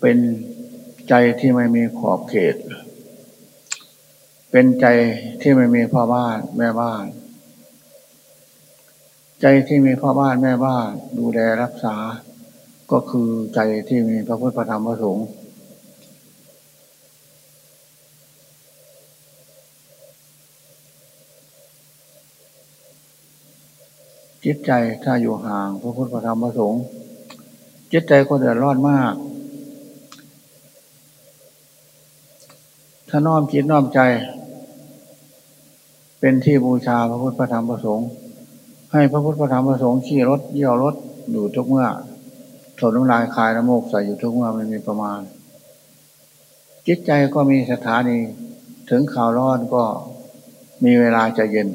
เป็นใจที่ไม่มีขอบเขต เป็นใจที่ไม่มีพ่อบ้านแม่บ้าน ใจที่มีพ่อบ้านแม่บ้าน ดูแลรักษา ก็คือใจที่มีพระพุทธธรรมพระสงฆ์จิตใจถ้าอยู่ห่างพระพุทธธรรมพระสงฆ์จิตใจก็เดือดร้อนมาก ถ้าน้อมจิตน้อมใจ เป็นที่บูชาพระพุทธพระธรรมพระสงฆ์ให้พระพุทธพระธรรมพระสงฆ์ขี่รถเยี่ยวรถอยู่ทุกเมื่อถนน้ำลายคายน้ำมูกใส่อยู่ทุกเมื่อไม่มีประมาณ จิตใจก็มีสถานีถึงข่าวร้อนก็มีเวลาจะเย็น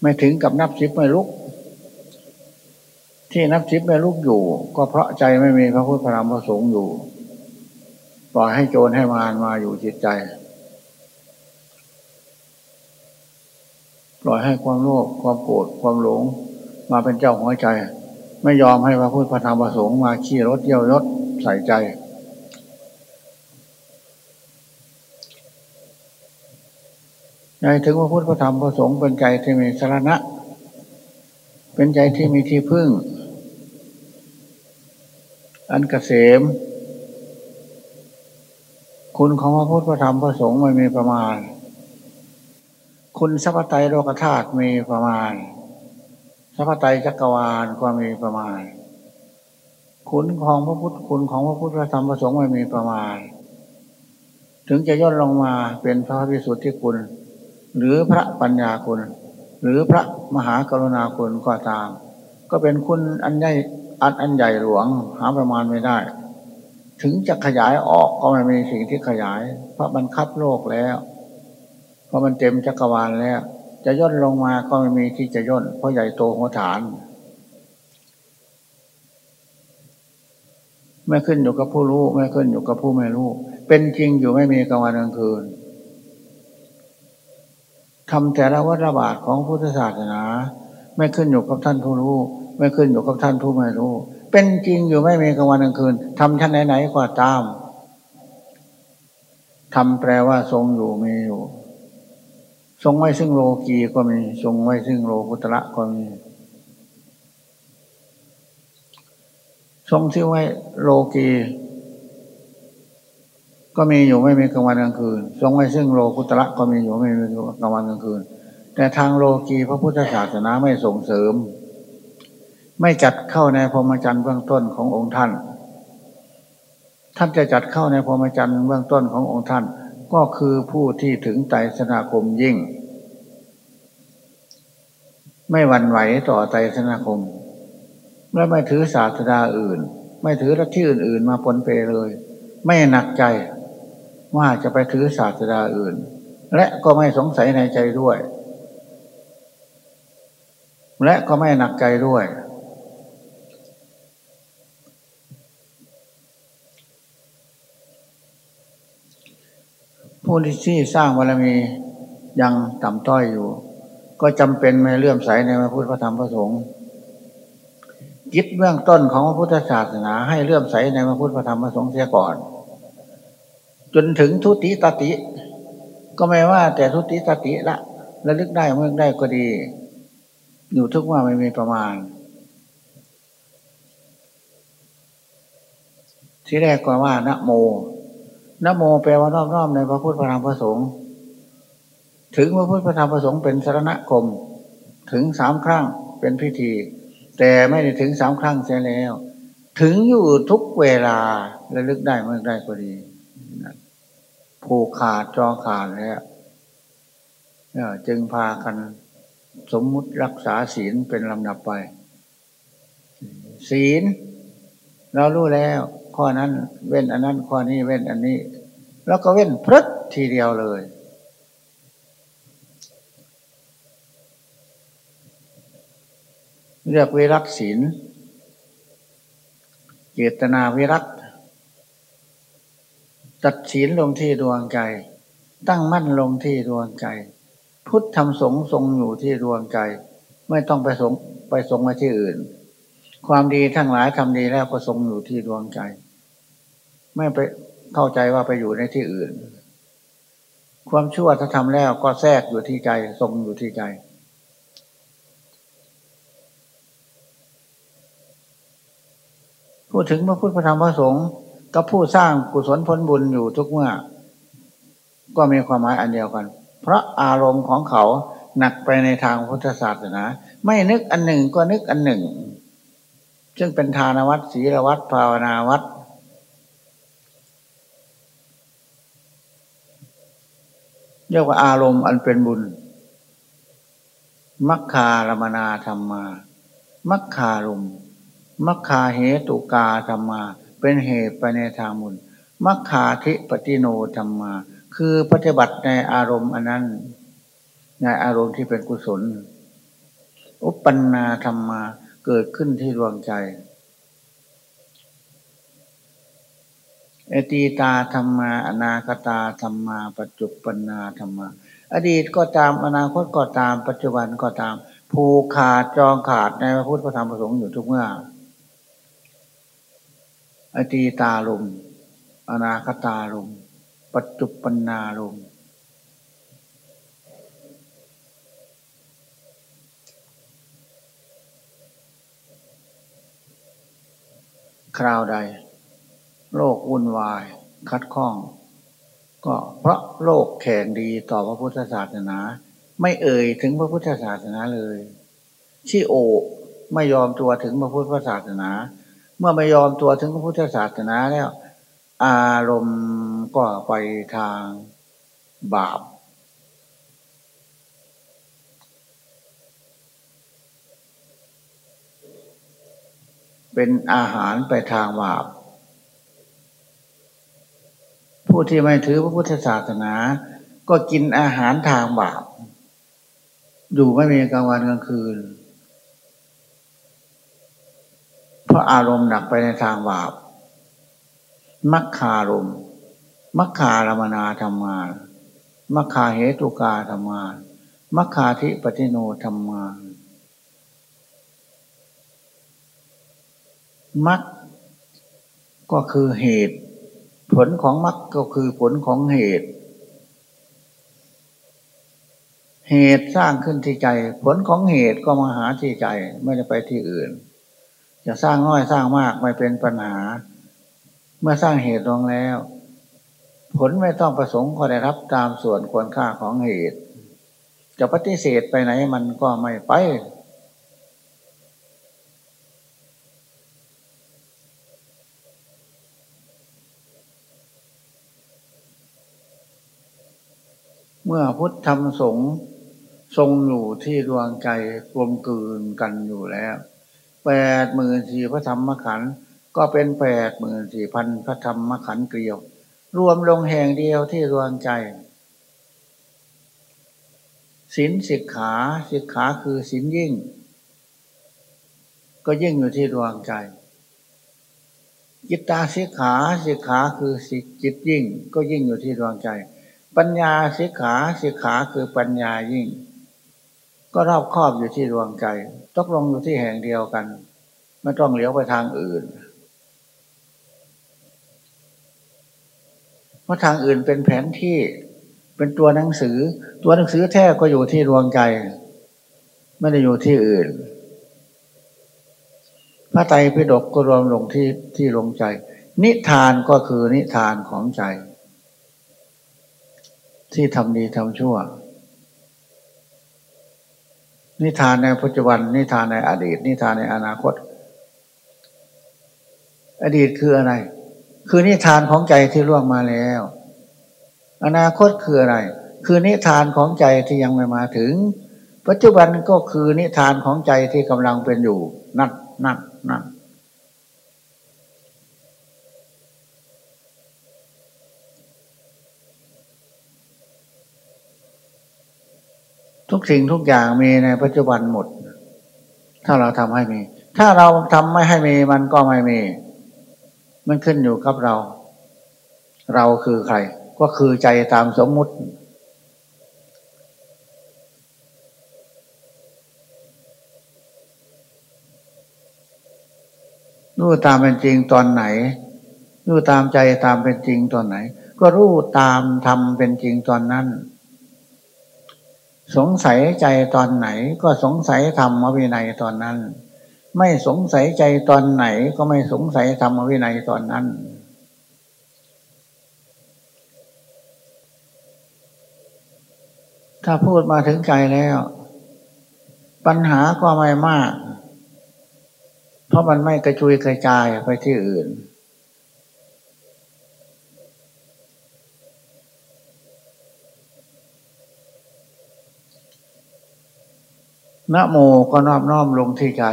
ไม่ถึงกับนับสิบไม่ลุก ที่นับสิบไม่ลุกอยู่ ก็เพราะใจไม่มีพระพุทธพระธรรมพระสงฆ์อยู่ ปล่อยให้โจรให้มารมาอยู่จิตใจ ปล่อยให้ความโลภความโกรธความหลง มาเป็นเจ้าหัวใจ ไม่ยอมให้พระพุทธพระธรรมพระสงฆ์มาขี่รถเยี่ยวยศใส่ใจใจถึงว่าพุทธพระธรรมประสงค์เป็นใจที่มีสาระเป็นใจที่มีที่พึ่ง อันกเกษม คุณของพระพุทธธรรมประสงค์ไม่มีประมาณ คุณสัพพไตโลกธาตุมีประมาณ สัพพไตจักรวาลก็มีประมาณ คุณของพระพุทธคุณของพระพุทธธรรมประสงค์ไม่มีประมาณ ถึงจะย่นลงมาเป็นพระพิสุทธิคุณ หรือพระปัญญาคุณ หรือพระมหากรุณาคุณก็ตาม ก็เป็นคุณอันใหญ่อันอันใหญ่หลวงหาประมาณไม่ได้ ถึงจะขยายออกก็ไม่มีสิ่งที่ขยาย เพราะมันคับโลกแล้ว เพราะมันเต็มจักรวาลแล้ว จะย่นลงมาก็ไม่มีที่จะย่น เพราะใหญ่โตหัวฐาน ไม่ขึ้นอยู่กับผู้รู้ไม่ขึ้นอยู่กับผู้ไม่รู้ เป็นจริงอยู่ไม่มีกลางวันกลางคืนทำแต่ละวัฏบาทของพุทธศาสนา ไม่ขึ้นอยู่กับท่านผู้รู้ ไม่ขึ้นอยู่กับท่านผู้ไม่รู้ เป็นจริงอยู่ไม่มีกลางวันกลางคืนทำชั้นไหนๆก็ตามทำแปลว่าทรงอยู่มีอยู่ ทรงไว้ซึ่งโลกีก็มี ทรงไว้ซึ่งโลกุตระก็มี ทรงที่ไว้โลกีก็มีอยู่ไม่มีกลางวันกลางคืน ทรงไว้ซึ่งโลกุตระก็มีอยู่ไม่มีกลางวันกลางคืน แต่ทางโลกีพระพุทธศาสนาไม่ส่งเสริม ไม่จัดเข้าในพรหมจรรย์เบื้องต้นขององค์ท่าน ท่านจะจัดเข้าในพรหมจรรย์เบื้องต้นขององค์ท่าน ก็คือผู้ที่ถึงไตรสนาคมยิ่ง ไม่หวั่นไหวต่อไตรสนาคม และไม่ถือศาสดาอื่น ไม่ถือรัที่อื่น ๆ มาปนเปเลย ไม่หนักใจว่าจะไปถือศาสดาอื่น และก็ไม่สงสัยในใจด้วย และก็ไม่หนักใจด้วย ผู้ที่สร้างบารมียังต่ำต้อยอยู่ ก็จำเป็นไม่เลื่อมใสในพระพุทธธรรมพระสงฆ์จิตเบื้องต้นของพระพุทธศาสนาให้เลื่อมใสในพระพุทธธรรมพระสงฆ์เสียก่อน จนถึงทุติตติ ก็ไม่ว่าแต่ทุติตติละระลึกได้เมื่อได้ก็ดี อยู่ทุกว่าไม่มีประมาณ ที่แรกก็ว่านะโม นโมแปลว่านอบน้อมในพระพุทธพระธรรมพระสงฆ์ถึงพระพุทธพระธรรมพระสงฆ์เป็นสารณคม ถึงสามครั้งเป็นพิธี แต่ไม่ได้ถึงสามครั้งเสียแล้ว ถึงอยู่ทุกเวลาระลึกได้เมื่อได้ก็ดีผูกขาดจอขาดแล้วจึงพากันสมมุติรักษาศีลเป็นลำดับไป ศีล เรารู้แล้ว ข้อนั้นเว้นอันนั้นข้อนี้เว้นอันนี้ แล้วก็เว้นพรึดทีเดียวเลย เรียกวิรัตศีลเจตนาวิรัตตัดศีลลงที่ดวงใจ ตั้งมั่นลงที่ดวงใจ พุทธธรรมสงทรงอยู่ที่ดวงใจ ไม่ต้องไปสงไปทรงมาที่อื่น ความดีทั้งหลายทำดีแล้วก็ทรงอยู่ที่ดวงใจ ไม่ไป เข้าใจว่าไปอยู่ในที่อื่น ความชั่วถ้าทำแล้วก็แทรกอยู่ที่ใจทรงอยู่ที่ใจ พูดถึงพระพุทธธรรมพระสงฆ์กับผู้สร้างกุศลผลบุญอยู่ทุกเมื่อ ก็มีความหมายอันเดียวกัน เพราะอารมณ์ของเขาหนักไปในทางพุทธศาสนา ไม่นึกอันหนึ่งก็นึกอันหนึ่ง ซึ่งเป็นทานวัตรศีลวัตภาวนาวัต เรียกว่าอารมณ์อันเป็นบุญ มัคคารมนาธรรมา มัคคารมมัคคาเหตุกาธรรมา เป็นเหตุไปในทางบุญ มัคคาธิปติโนธรรมา คือปฏิบัติในอารมณ์อันนั้น ในอารมณ์ที่เป็นกุศล อุปปันนาธรรมา เกิดขึ้นที่ดวงใจ อตีตาธรรมา อนาคตาธรรมา ปัจจุปนาธรรมา อดีตก็ตามอนาคตก็ตาม ปัจจุบันก็ตาม ผูกขาดจองขาดในพระพุทธธรรมประสงค์อยู่ทุกเมื่อ อตีตาลมอนาคตาลมปัจจุปนาลมคราวใด โลกวุ่นวาย คัดข้อง ก็เพราะโลกแข่งดีต่อพระพุทธศาสนา ไม่เอ่ยถึงพระพุทธศาสนาเลยชี่โอไม่ยอมตัวถึงพระพุทธศาสนา เมื่อไม่ยอมตัวถึงพระพุทธศาสนาแล้ว อารมณ์ก็ไปทางบาปเป็นอาหารไปทางบาป ผู้ที่ไม่ถือพระพุทธศาสนา ก็กินอาหารทางบาปอยู่ไม่มีกลางวันกลางคืน เพราะอารมณ์หนักไปในทางบาปมัคคารมมัคคารมนาธรรมามัคคาเหตุกาธรรมามัคคาธิปฏิโนธรรมามัคก็คือเหตุ ผลของมรรคก็คือผลของเหตุ เหตุสร้างขึ้นที่ใจ ผลของเหตุก็มาหาที่ใจไม่ได้ไปที่อื่น จะสร้างน้อยสร้างมากไม่เป็นปัญหา เมื่อสร้างเหตุลงแล้ว ผลไม่ต้องประสงค์ก็ได้รับตามส่วนควรค่าของเหตุ จะปฏิเสธไปไหนมันก็ไม่ไป มื่อพุทธธรรมสงฆ์ทรงอยู่ที่ดวงใจรวมกลืนกันอยู่แล้วแปดหมื่นสี่พระธรรมขันธ์ก็เป็นแปดหมื่นสี่พันพระธรรมขันธ์เกลียว รวมลงแห่งเดียวที่ดวงใจศีลสิกขาสิกขาคือศีลยิ่ง ก็ยิ่งอยู่ที่ดวงใจ จิตตาสิกขาสิกขาคือสิจิตยิ่ง ก็ยิ่งอยู่ที่ดวงใจ ปัญญาสิกขาสิกขาคือปัญญายิ่ง ก็รอบครอบอยู่ที่ดวงใจตกลงอยู่ที่แห่งเดียวกันไม่ต้องเลี้ยวไปทางอื่น เพราะทางอื่นเป็นแผนที่เป็นตัวหนังสือ ตัวหนังสือแท้ก็อยู่ที่ดวงใจ ไม่ได้อยู่ที่อื่น พระไตรปิฎกก็รวมลงที่ที่ลงใจ นิทานก็คือนิทานของใจ ที่ทำดีทำชั่ว นิทานในปัจจุบัน นิทานในอดีต นิทานในอนาคต อดีตคืออะไร คือนิทานของใจที่ล่วงมาแล้ว อนาคตคืออะไร คือนิทานของใจที่ยังไม่มาถึง ปัจจุบันก็คือนิทานของใจที่กำลังเป็นอยู่ นั่นนั่นนั่น ทุกสิ่งทุกอย่างมีในปัจจุบันหมด ถ้าเราทำให้มี ถ้าเราทำไม่ให้มีมันก็ไม่มี มันขึ้นอยู่กับเรา เราคือใคร ก็คือใจตามสมมุติ รู้ตามเป็นจริงตอนไหน รู้ตามใจตามเป็นจริงตอนไหน ก็รู้ตามทำเป็นจริงตอนนั้น สงสัยใจตอนไหนก็สงสัยธรรมวินัยตอนนั้น ไม่สงสัยใจตอนไหนก็ไม่สงสัยธรรมวินัยตอนนั้น ถ้าพูดมาถึงใจแล้ว ปัญหาก็ไม่มาก เพราะมันไม่กระจุยกระจายไปที่อื่น นะโมก็น้อบน้อมลงที่ใจ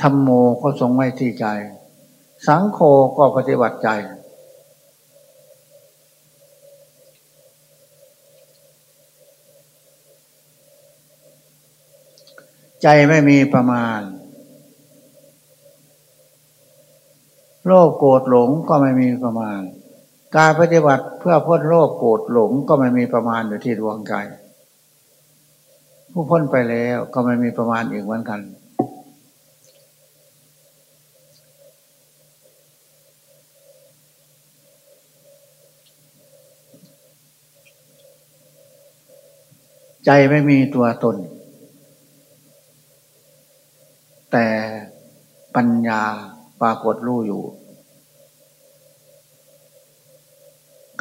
ธรรมโมก็ทรงไว้ที่ใจ สังโฆก็ปฏิบัติใจ ใจไม่มีประมาณ โลภโกรธหลงก็ไม่มีประมาณ การปฏิบัติเพื่อพ้นโลภโกรธหลงก็ไม่มีประมาณอยู่ที่ดวงใจ ผู้พ้นไปแล้วก็ไม่มีประมาณอีกเหมือนกัน ใจไม่มีตัวตน แต่ปัญญาปรากฏรู้อยู่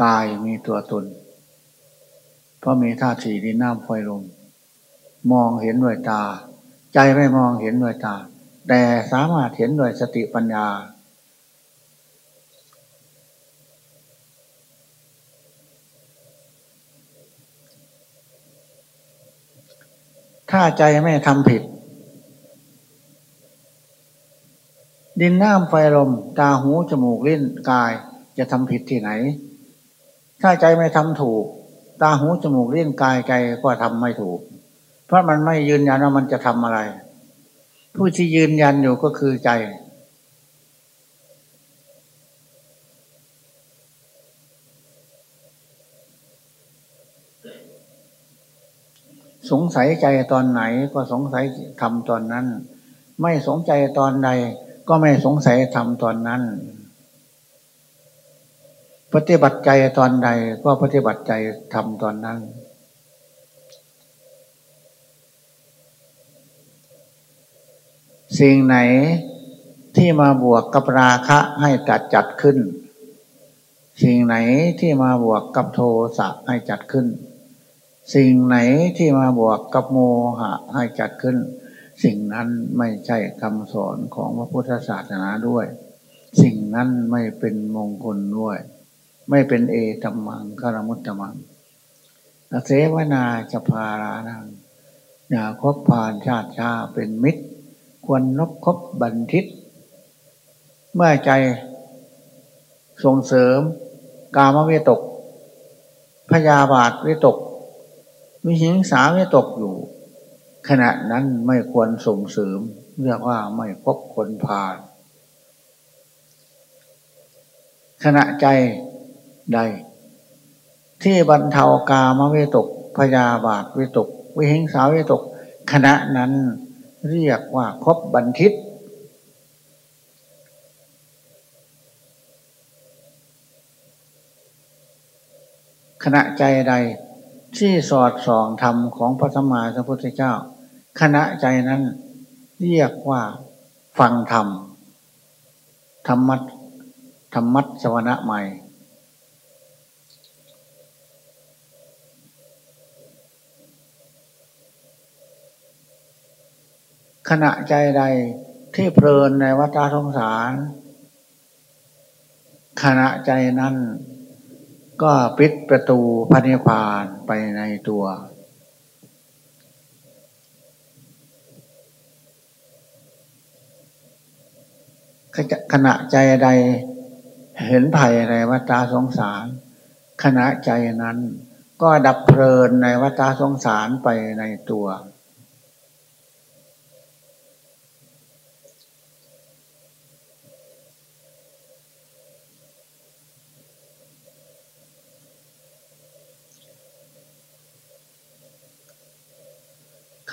กายมีตัวตน เพราะมีธาตุสี่ดินน้ำไฟลมมองเห็นด้วยตา ใจไม่มองเห็นด้วยตา แต่สามารถเห็นด้วยสติปัญญา ถ้าใจไม่ทำผิด ดินน้ำไฟลมตาหูจมูกลิ้นกายจะทำผิดที่ไหน ถ้าใจไม่ทำถูก ตาหูจมูกเลิ้นกายใจก็ทำไม่ถูก เพราะมันไม่ยืนยันว่ามันจะทำอะไร ผู้ที่ยืนยันอยู่ก็คือใจ สงสัยใจตอนไหนก็สงสัยทำตอนนั้น ไม่สงใจตอนใดก็ไม่สงสัยทำตอนนั้น ปฏิบัติใจตอนใดก็ปฏิบัติใจทำตอนนั้น สิ่งไหนที่มาบวกกับราคะให้จัดจัดขึ้น สิ่งไหนที่มาบวกกับโทสะให้จัดขึ้น สิ่งไหนที่มาบวกกับโมหะให้จัดขึ้น สิ่งนั้นไม่ใช่คำสอนของพระพุทธศาสนาด้วย สิ่งนั้นไม่เป็นมงคลด้วย ไม่เป็นเอตัมมังคารมุตตมังเสวนาจะพารานังอย่าคบผ่านชาติชาเป็นมิตร ควรนบคบบันทิต เมื่อใจส่งเสริม กามวิตก พยาบาทวิตก วิหิงสาวิตกอยู่ ขณะนั้นไม่ควรส่งเสริมเรียกว่าไม่พบคนพาลขณะใจ ใด ที่บรรเทากามวิตกพยาบาทวิตก วิหิงสาวิตกขณะนั้นเรียกว่าครบบันทิต ขณะใจใดที่สอดส่องธรรมของพระธรรมาสัมพุทธเจ้าคณะใจนั้นเรียกว่าฟังธรรมธรรมัตธรรมัตสวนะใหม่ ขณะใจใดที่เพลินในวัฏสงสาร ขณะใจนั้น ก็ปิดประตูพระนิพพานไปในตัว ขณะใจใดเห็นภัยในวัฏสงสาร ขณะใจนั้นก็ดับเพลินในวัฏสงสารไปในตัว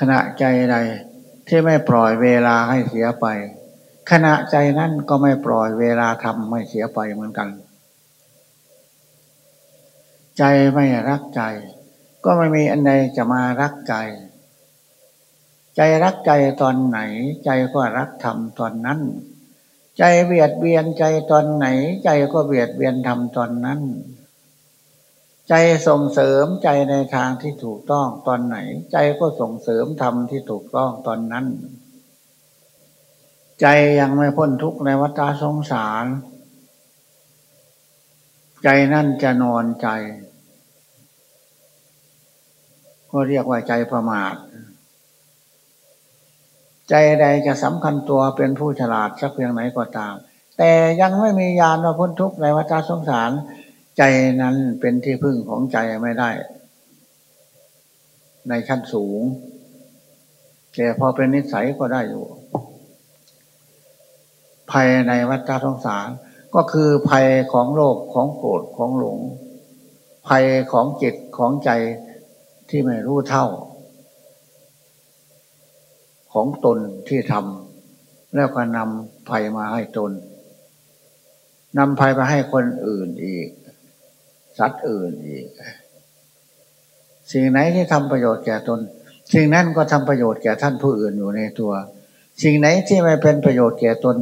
ขณะใจใดที่ไม่ปล่อยเวลาให้เสียไป ขณะใจนั่นก็ไม่ปล่อยเวลาทำไม่เสียไปเหมือนกัน ใจไม่รักใจ ก็ไม่มีอันใดจะมารักใจ ใจรักใจตอนไหน ใจก็รักทำตอนนั้น ใจเบียดเบียนใจตอนไหน ใจก็เบียดเบียนทำตอนนั้น ใจส่งเสริมใจในทางที่ถูกต้องตอนไหน ใจก็ส่งเสริมทำที่ถูกต้องตอนนั้น ใจยังไม่พ้นทุกข์ในวัฏสงสาร ใจนั่นจะนอนใจ ก็เรียกว่าใจประมาท ใจใดจะสำคัญตัวเป็นผู้ฉลาดสักเพียงไหนก็ตาม แต่ยังไม่มียานมาพ้นทุกข์ในวัฏสงสาร ใจนั้นเป็นที่พึ่งของใจไม่ได้ ในขั้นสูง แต่พอเป็นนิสัยก็ได้อยู่ ภัยในวัฏสงสารก็คือภัยของโลกของโกรธของหลง ภัยของจิตของใจที่ไม่รู้เท่า ของตนที่ทำแล้วก็นำภัยมาให้ตนนำภัยมาให้คนอื่นอีก สัตว์อื่นอีก สิ่งไหนที่ทำประโยชน์แก่ตน สิ่งนั้นก็ทำประโยชน์แก่ท่านผู้อื่นอยู่ในตัว สิ่งไหนที่ไม่เป็นประโยชน์แก่ตน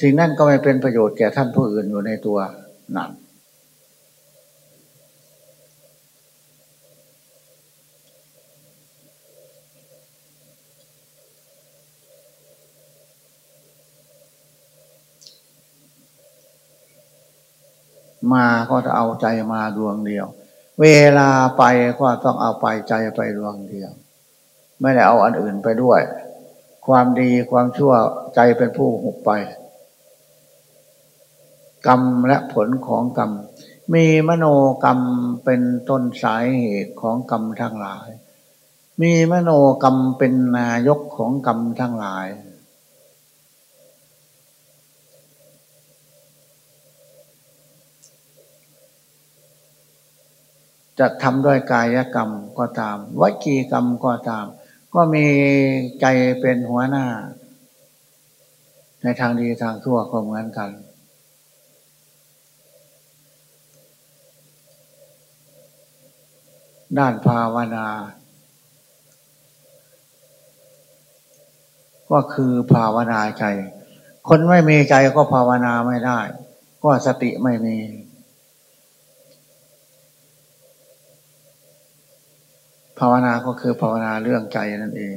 สิ่งนั้นก็ไม่เป็นประโยชน์แก่ท่านผู้อื่นอยู่ในตัวนั่น มาก็จะเอาใจมาดวงเดียว เวลาไปก็ต้องเอาไปใจไปดวงเดียว ไม่ได้เอาอันอื่นไปด้วย ความดีความชั่วใจเป็นผู้หุบไป กรรมและผลของกรรม มีมโนกรรมเป็นต้นสายเหตุของกรรมทั้งหลาย มีมโนกรรมเป็นนายกของกรรมทั้งหลาย จะทำด้วยกายกรรมก็ตามวิจีกรรมก็ตาม ก็มีใจเป็นหัวหน้า ในทางดีทางชั่วก็เหมือนกัน ด้านภาวนา ก็คือภาวนาใจ คนไม่มีใจก็ภาวนาไม่ได้ ก็สติไม่มี ภาวนาก็คือภาวนาเรื่องใจนั่นเอง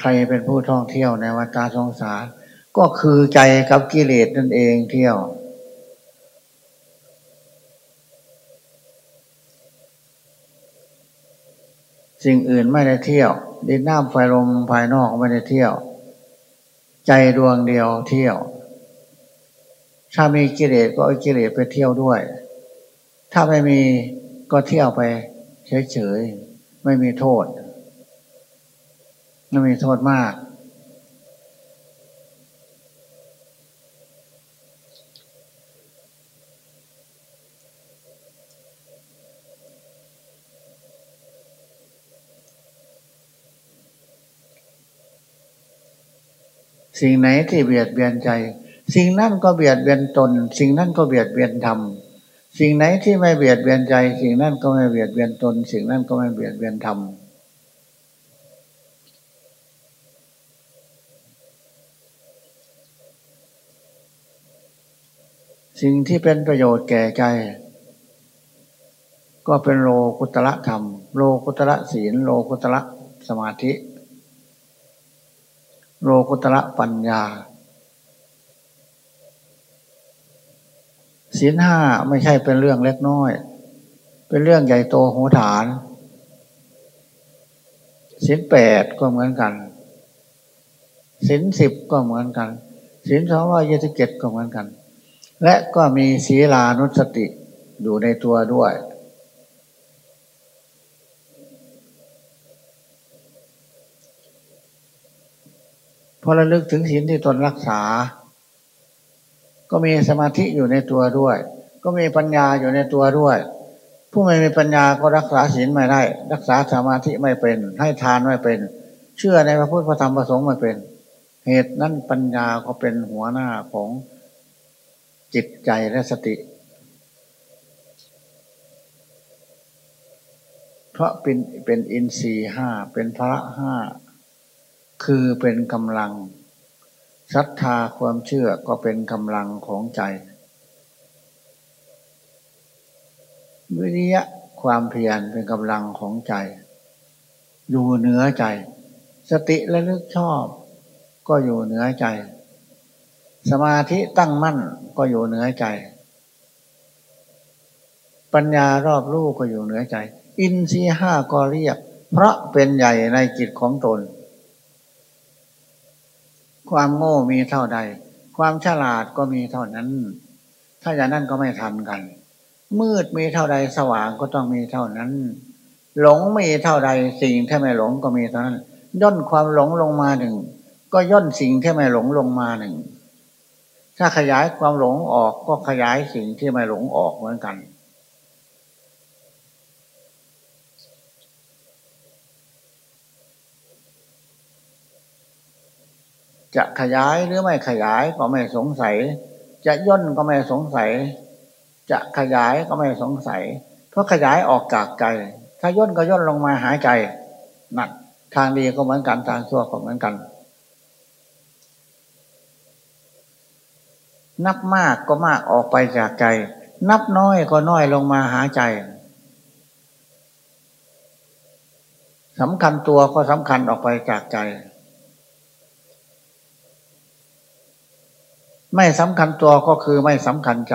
ใครเป็นผู้ท่องเที่ยวในวัฏสงสาร ก็คือใจกับกิเลสนั่นเองเที่ยวสิ่งอื่นไม่ได้เที่ยวดินน้ำไฟลมภายนอกไม่ได้เที่ยว ใจดวงเดียวเที่ยว ถ้ามีกิเลสก็เอากิเลสไปเที่ยวด้วย ถ้าไม่มีก็เที่ยวไปเฉยๆไม่มีโทษไม่มีโทษมาก สิ่งไหนที่เบียดเบียนใจ สิ่งนั้นก็เบียดเบียนตน สิ่งนั้นก็เบียดเบียนธรรมสิ่งไหนที่ไม่เบียดเบียนใจ สิ่งนั้นก็ไม่เบียดเบียนตน สิ่งนั้นก็ไม่เบียดเบียนธรรมสิ่งที่เป็นประโยชน์แก่ใจ ก็เป็นโลกุตระธรรม โลกุตระศีล โลกุตระสมาธิ โลกุตระปัญญาศีลห้าไม่ใช่เป็นเรื่องเล็กน้อย เป็นเรื่องใหญ่โตโหฐานศีลแปดก็เหมือนกันศีลสิบก็เหมือนกันศีลสองร้อยยี่สิบเจ็ดก็เหมือนกัน และก็มีศีลานุสติอยู่ในตัวด้วย พอระลึกถึงศีลที่ตนรักษา ก็มีสมาธิอยู่ในตัวด้วย ก็มีปัญญาอยู่ในตัวด้วย ผู้ไม่มีปัญญาก็รักษาศีลไม่ได้ รักษาสมาธิไม่เป็น ให้ทานไม่เป็น เชื่อในพระพุทธพระธรรมพระสงฆ์ไม่เป็น เหตุนั้นปัญญาก็เป็นหัวหน้าของจิตใจและสติ เพราะเป็นเป็นอินทรีห้าเป็นพระห้า คือเป็นกำลังศรัทธาความเชื่อก็เป็นกำลังของใจ วิริยะความเพียรเป็นกำลังของใจ อยู่เหนือใจ สติและลึกชอบ ก็อยู่เหนือใจ สมาธิตั้งมั่นก็อยู่เหนือใจ ปัญญารอบรู้ก็อยู่เหนือใจ อินทรีห้าก็เรียก เพราะเป็นใหญ่ในจิตของตน ความโง่มีเท่าใด ความฉลาดก็มีเท่านั้น ถ้าอย่างนั้นก็ไม่ทันกัน มืดมีเท่าใดสว่างก็ต้องมีเท่านั้น หลงมีเท่าใดสิ่งที่ไม่หลงก็มีเท่านั้น ย่นความหลงลงมาหนึ่ง ก็ย่นสิ่งที่ไม่หลงลงมาหนึ่ง ถ้าขยายความหลงออกก็ขยายสิ่งที่ไม่หลงออกเหมือนกัน จะขยายหรือไม่ขยายก็ไม่สงสัย จะย่นก็ไม่สงสัย จะขยายก็ไม่สงสัย เพราะขยายออกจากใจ ถ้าย่นก็ย่นลงมาหายใจนั่นทางดีก็เหมือนกันทางชั่วก็เหมือนกัน นับมากก็มากออกไปจากใจ นับน้อยก็น้อยลงมาหาใจสำคัญตัวก็สำคัญออกไปจากใจ ไม่สำคัญตัวก็คือไม่สำคัญใจ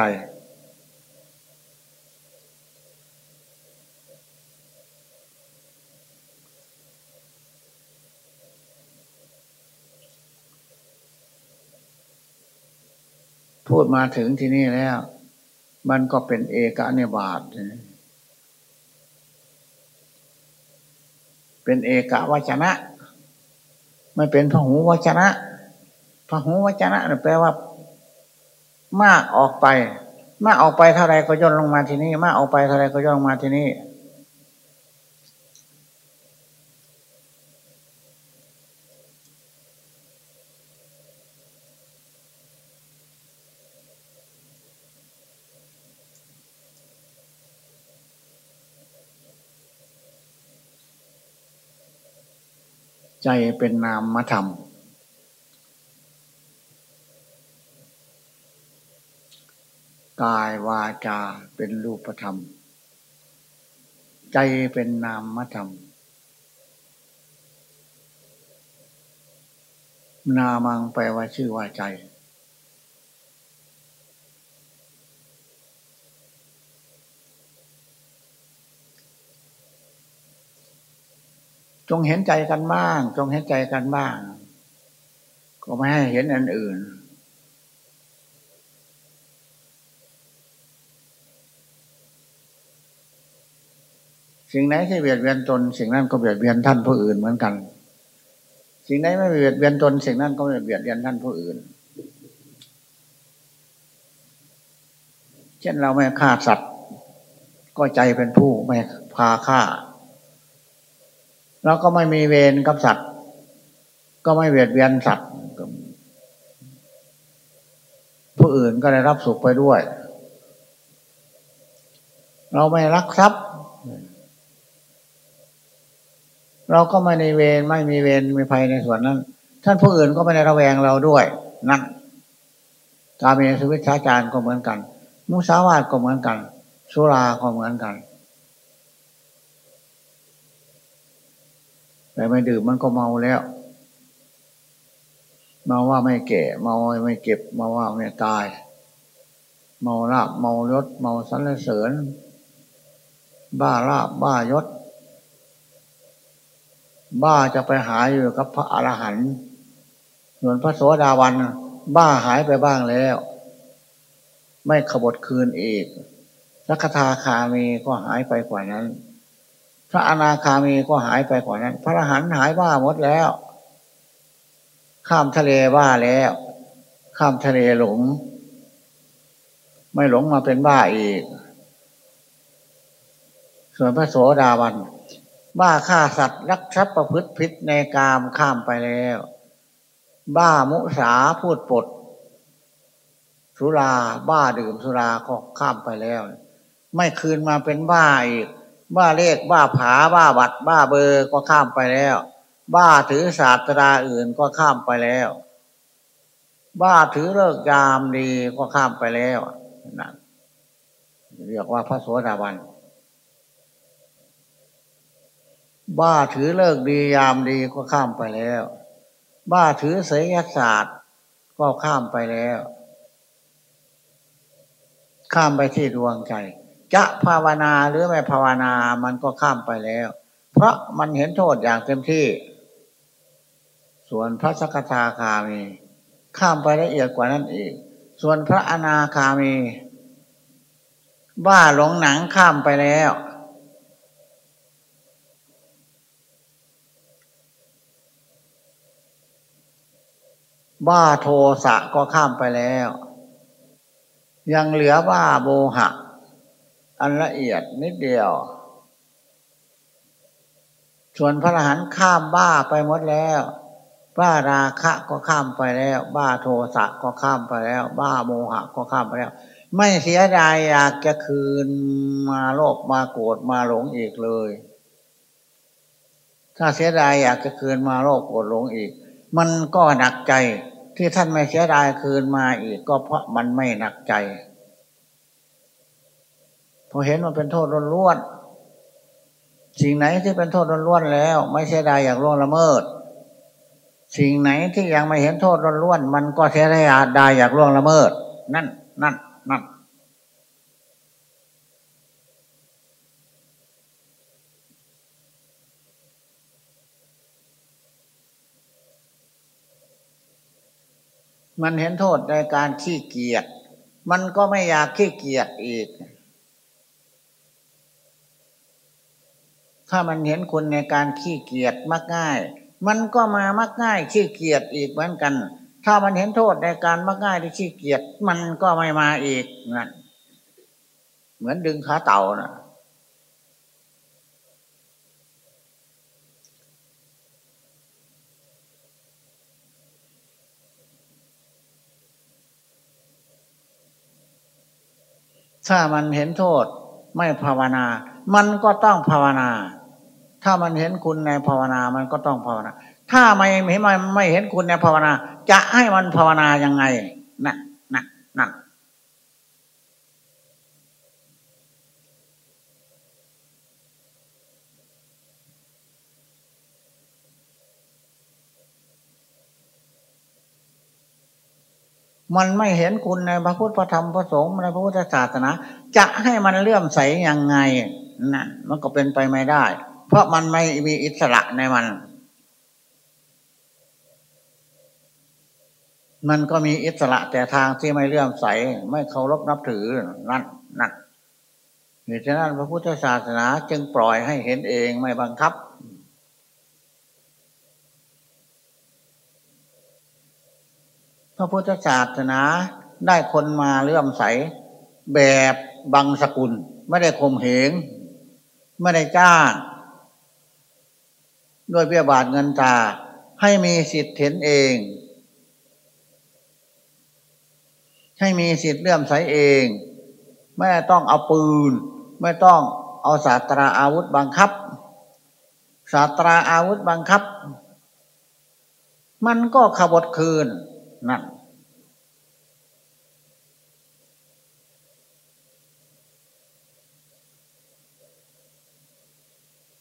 พูดมาถึงที่นี่แล้ว มันก็เป็นเอกเนบาตเป็นเอกวจนะไม่เป็นพหูวจนะพหูวจนะแปลว่า มากออกไป มากออกไปเท่าไรก็ย่นลงมาที่นี่มากออกไปเท่าไรก็ย่นลงมาที่นี่ใจเป็นนามธรรม กายวาจาเป็นรูปธรรม ใจเป็นนามธรรม นามังแปลว่าชื่อว่าใจ จงเห็นใจกันบ้าง จงเห็นใจกันบ้าง ก็ไม่ให้เห็นอันอื่น สิ่งไหนที่เบียดเบียนตน สิ่งนั้นก็เบียดเบียนท่านผู้อื่นเหมือนกัน สิ่งไหนไม่เบียดเบียนตน สิ่งนั้นก็ไม่เบียดเบียนท่านผู้อื่น เช่นเราไม่ฆ่าสัตว์ ก็ใจเป็นผู้ไม่พาฆ่าแล้วก็ไม่มีเวรกับสัตว์ ก็ไม่เบียดเบียนสัตว์ ผู้อื่นก็ได้รับสุขไปด้วย เราไม่รักทรัพย์ เราก็ไม่ในเวรไม่มีเวรมีภัยในส่วนนั้น ท่านผู้อื่นก็ไม่ได้ระแวงเราด้วย นั่นกาเมสุวิชาจารย์ก็เหมือนกัน มุสาวาทก็เหมือนกัน สุราก็เหมือนกัน แต่ไม่ดื่มมันก็เมาแล้ว เมาว่าไม่แก่ เมาไม่เก็บ เมาว่าไม่ตาย เมาลาบเมายศ เมาสรรเสริญ บ้าลาบบ้ายศ บ้าจะไปหาอยู่กับพระอรหันต์ส่วนพระโสดาวันบ้าหายไปบ้างแล้ว ไม่ขบฏคืนอีกสักทาคามีก็หายไปกว่านั้น พระอนาคามีก็หายไปกว่านั้น พระอรหันต์หายบ้าหมดแล้ว ข้ามทะเลบ้าแล้ว ข้ามทะเลหลง ไม่หลงมาเป็นบ้าอีก ส่วนพระโสดาบัน บ้าฆ่าสัตว์รักทรัพย์ประพฤติผิดในกามข้ามไปแล้ว บ้ามุสาพูดปด สุราบ้าดื่มสุราก็ข้ามไปแล้ว ไม่คืนมาเป็นบ้าอีก บ้าเลขบ้าผาบ้าบัตรบ้าเบอร์ก็ข้ามไปแล้ว บ้าถือศาสตราอื่นก็ข้ามไปแล้ว บ้าถือเลิกยามดีก็ข้ามไปแล้วนั่นเรียกว่าพระโสดาบัน บ้าถือเลิกดียามดีก็ข้ามไปแล้ว บ้าถือเสยศาสตร์ ก็ข้ามไปแล้ว ข้ามไปที่ดวงใจ จะภาวนาหรือไม่ภาวนามันก็ข้ามไปแล้ว เพราะมันเห็นโทษอย่างเต็มที่ ส่วนพระสกทาคามี ข้ามไปละเอียดกว่านั้นอีก ส่วนพระอนาคามี บ้าหลงหนังข้ามไปแล้ว บ้าโทสะก็ข้ามไปแล้ว ยังเหลือบ้าโบหะ อันละเอียดนิดเดียว ส่วนพระอรหันต์ข้ามบ้าไปหมดแล้วบ้าราคะก็ข้ามไปแล้ว บ้าโทสะก็ข้ามไปแล้ว บ้าโมหะก็ข้ามไปแล้ว ไม่เสียดายอยากจะคืนมาโลภมาโกรธมาหลงอีกเลย ถ้าเสียดายอยากจะคืนมาโลภโกรธหลงอีก มันก็หนักใจที่ท่านไม่เสียดายคืนมาอีกก็เพราะมันไม่หนักใจพอเห็นมันเป็นโทษล้วนสิ่งไหนที่เป็นโทษล้วนแล้ว ไม่เสียดายอยากล่วงละเมิด สิ่งไหนที่ยังไม่เห็นโทษล้วนมันก็เสียดายได้อยากล่วงละเมิด นั่นนั่นนั่น มันเห็นโทษในการขี้เกียจมันก็ไม่อยากขี้เกียจอีก ถ้ามันเห็นคุณในการขี้เกียจมากง่าย มันก็มามักง่ายขี้เกียจอีกเหมือนกัน ถ้ามันเห็นโทษในการมักง่ายที่ขี้เกียจมันก็ไม่มาอีกนั่นเหมือนดึงขาเต่านะ ถ้ามันเห็นโทษไม่ภาวนา มันก็ต้องภาวนา ถ้ามันเห็นคุณในภาวนา มันก็ต้องภาวนา ถ้าไม่ไม่ไม่เห็นคุณในภาวนา จะให้มันภาวนายังไงนั่นนั่นนั่น มันไม่เห็นคุณในพระพุทธพระธรรมพระสงฆ์ในพระพุทธศาสนา จะให้มันเลื่อมใสยังไงนั่นมันก็เป็นไปไม่ได้ เพราะมันไม่มีอิสระในมัน มันก็มีอิสระแต่ทางที่ไม่เลื่อมใส ไม่เคารพนับถือนั่นนั่นเหตุฉะนั้นพระพุทธศาสนาจึงปล่อยให้เห็นเองไม่บังคับ พระพุทธศาสนาได้คนมาเลื่อมใส แบบบังสกุล ไม่ได้ข่มเหง ไม่ได้จ้า ด้วยเบี้ยบาทเงินตา ให้มีสิทธิ์เห็นเอง ให้มีสิทธิ์เลื่อมใสเอง ไม่ต้องเอาปืน ไม่ต้องเอาสาสตราอาวุธบังคับสาสตราอาวุธบังคับ มันก็ขบฏคืน นั่น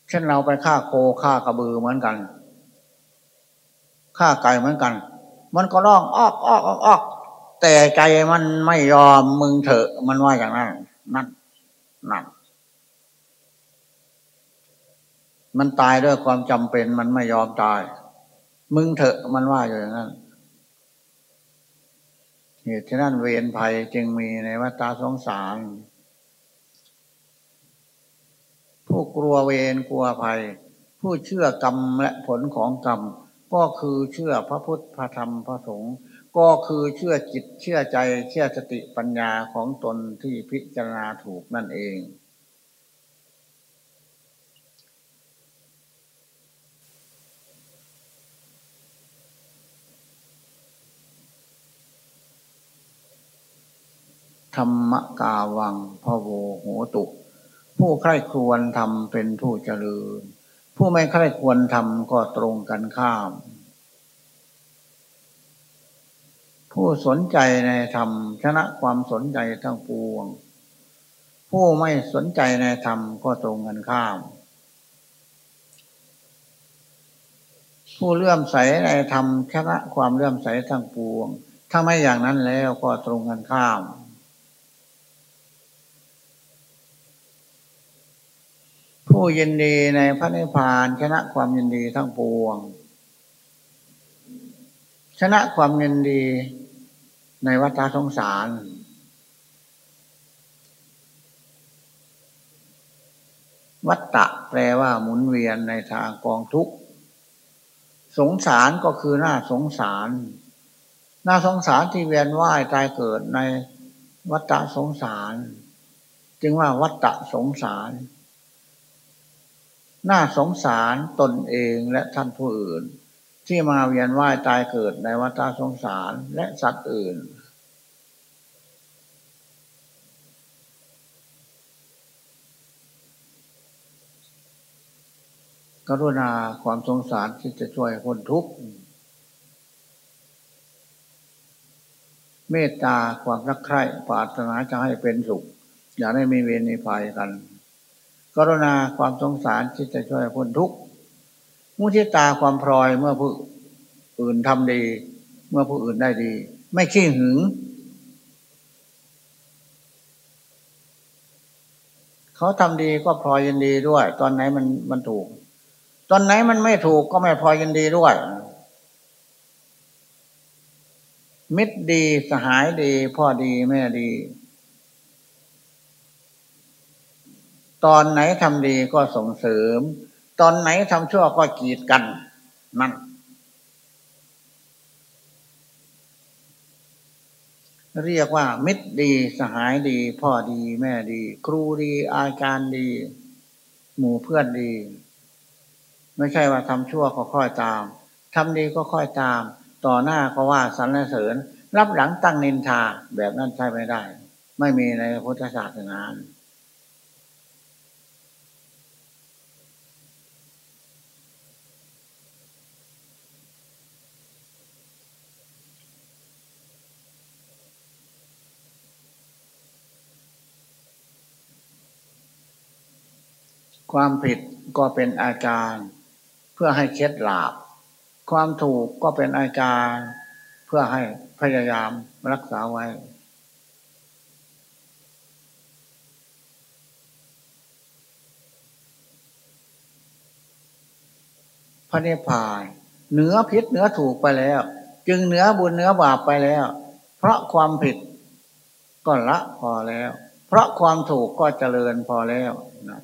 เช่นเราไปฆ่าโคฆ่ากระบือเหมือนกันฆ่าไก่เหมือนกัน มันก็ร้องออกออกออกออกแต่ใจมันไม่ยอมมึงเถอะ มันว่าอย่างนั้นนั่นนั่นมันตายด้วยความจำเป็นมันไม่ยอมตาย มึงเถอะมันว่าอย่างนั้น เหตุฉะนั้นเวรภัยจึงมีในวัฏสงสาร ผู้กลัวเวรกลัวภัย ผู้เชื่อกรรมและผลของกรรม ก็คือเชื่อพระพุทธพระธรรมพระสงฆ์ก็คือเชื่อจิตเชื่อใจเชื่อสติปัญญาของตนที่พิจารณาถูกนั่นเอง ธรรมกาวังพโวโหตุ ผู้ใคร่ควรทำเป็นผู้เจริญ ผู้ไม่ใคร่ควรทำก็ตรงกันข้าม ผู้สนใจในธรรมชนะความสนใจทั้งปวง ผู้ไม่สนใจในธรรมก็ตรงกันข้าม ผู้เลื่อมใสในธรรมชนะความเลื่อมใสทั้งปวง ถ้าไม่อย่างนั้นแล้วก็ตรงกันข้าม ผู้ยินดีในพระนิพพานชนะความยินดีทั้งปวง ชนะความยินดีในวัฏสงสาร วัตตะแปลว่าหมุนเวียนในทางกองทุกข์ สงสารก็คือหน้าสงสาร หน้าสงสารที่เวียนว่ายตายเกิดในวัฏสงสาร จึงว่าวัฏสงสาร น่าสงสารตนเองและท่านผู้อื่น ที่มาเวียนว่ายตายเกิดในวัฏสงสารและสัตว์อื่น กรุณาความสงสารที่จะช่วยคนทุกข์เมตตาความรักใคร่ปรารถนาจะให้เป็นสุข อย่าได้มีเวรในภัยกัน กรุณาความสงสารที่จะช่วยพ้นทุกข์มุทิตาความพลอยเมื่อผู้อื่นทำดี เมื่อผู้อื่นได้ดี ไม่ขี้หึง เขาทำดีก็พลอยยินดีด้วย ตอนไหนมันมันถูก ตอนไหนมันไม่ถูกก็ไม่พลอยยินดีด้วย มิตรดีสหายดี พ่อดีแม่ดี ตอนไหนทำดีก็ส่งเสริม ตอนไหนทำชั่วก็กีดกันนั่นเรียกว่า มิตรดีสหายดี พ่อดีแม่ดี ครูดี อาจารย์ดี หมู่เพื่อนดี ไม่ใช่ว่าทำชั่วก็ค่อยตามทำดีก็ค่อยตาม ต่อหน้าก็ว่าสรรเสริญ รับหลังตั้งนินทาแบบนั้นใช่ไม่ได้ ไม่มีในพุทธศาสนา ความผิดก็เป็นอาการเพื่อให้เคล็ดหลาบ ความถูกก็เป็นอาการเพื่อให้พยายามรักษาไว้ พระเนพานเหนือผิดเหนือถูกไปแล้ว จึงเหนือบุญเหนือบาปไปแล้ว เพราะความผิดก็ละพอแล้ว เพราะความถูกก็เจริญพอแล้วนะ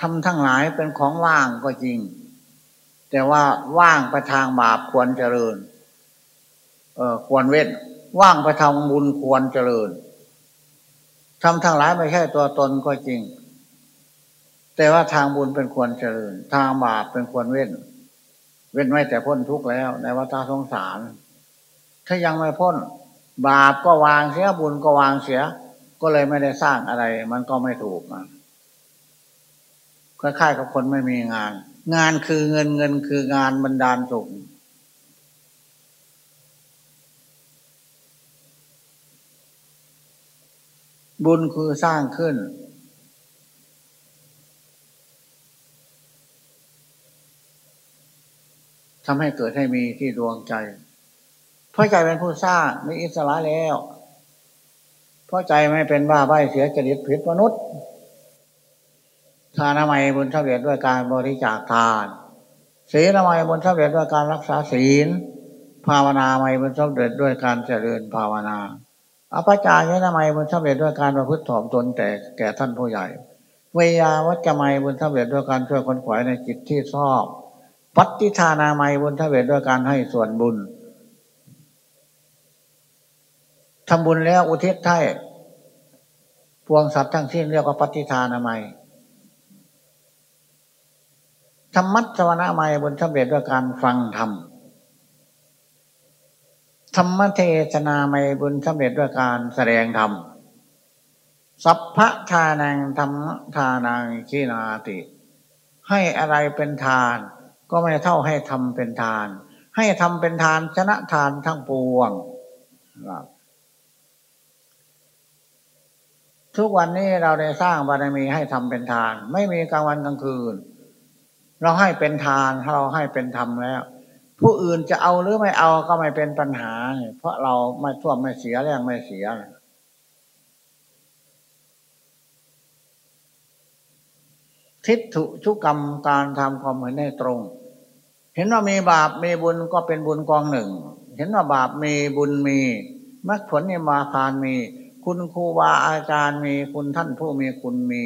ทำทั้งหลายเป็นของว่างก็จริง แต่ว่าว่างไปทางบาปควรเจริญ เออควรเว้น ว่างไปทำบุญควรเจริญทำทั้งหลายไม่ใช่ตัวตนก็จริง แต่ว่าทางบุญเป็นควรเจริญ ทางบาปเป็นควรเว้น เว้นไว้แต่พ้นทุกข์แล้วในวัฏสงสาร ถ้ายังไม่พ้น บาปก็วางเสียบุญก็วางเสีย ก็เลยไม่ได้สร้างอะไร มันก็ไม่ถูกนะ คล้ายๆกับคนไม่มีงาน งานคือเงินเงินคืองานบรรดาลสุขบุญคือสร้างขึ้น ทำให้เกิดให้มีที่ดวงใจ เพราะใจเป็นผู้สร้างไมีอิสระแล้ว เพราะใจไม่เป็นบ้าใบเสียจริตผิดมนุษย์ ทานามัยบุญสำเร็จด้วยการบริจาคทานศีลามัยบุญสำเร็จด้วยการรักษาศีล ภาวนาไมัยบุญสำเร็จด้วยการเจริญภาวนาอภิจายนามัยบุญสำเร็จด้วยการประพฤติถ่อมตนแต่แก่ท่านผู้ใหญ่เวียวัจจะไมบุญสำเร็จด้วยการช่วยคนขวายในจิตที่ชอบปัติทานามัยบุญสำเร็จด้วยการให้ส่วนบุญทำบุญแล้วอุทิศให้พวงสัตว์ทั้งสิ้นเรียกว่าปฏิทานามัย ธรรมัสวนามัยบนสำเร็จด้วยการฟังธรรมธรรมเทศนาไมบุญสำเร็จด้วยการแสดงธรรมสัพพะทานังธรรมทานังขีนาติ ให้อะไรเป็นทาน ก็ไม่เท่าให้ทำเป็นทาน ให้ทำเป็นทานชนะทานทั้งปวง ทุกวันนี้เราได้สร้างบารมีให้ทำเป็นทาน ไม่มีกลางวันกลางคืน เราให้เป็นทานถ้าเราให้เป็นธรรมแล้ว ผู้อื่นจะเอาหรือไม่เอาก็ไม่เป็นปัญหา เพราะเราไม่ท่วมไม่เสียแรงไม่เสียทิฏฐุชุกรรมการทำความเห็นให้ตรง เห็นว่ามีบาปมีบุญก็เป็นบุญกองหนึ่ง เห็นว่าบาปมีบุญมีมรรคผลนิมาพานมี คุณครูบาอาจารย์มีคุณท่านผู้มีคุณมี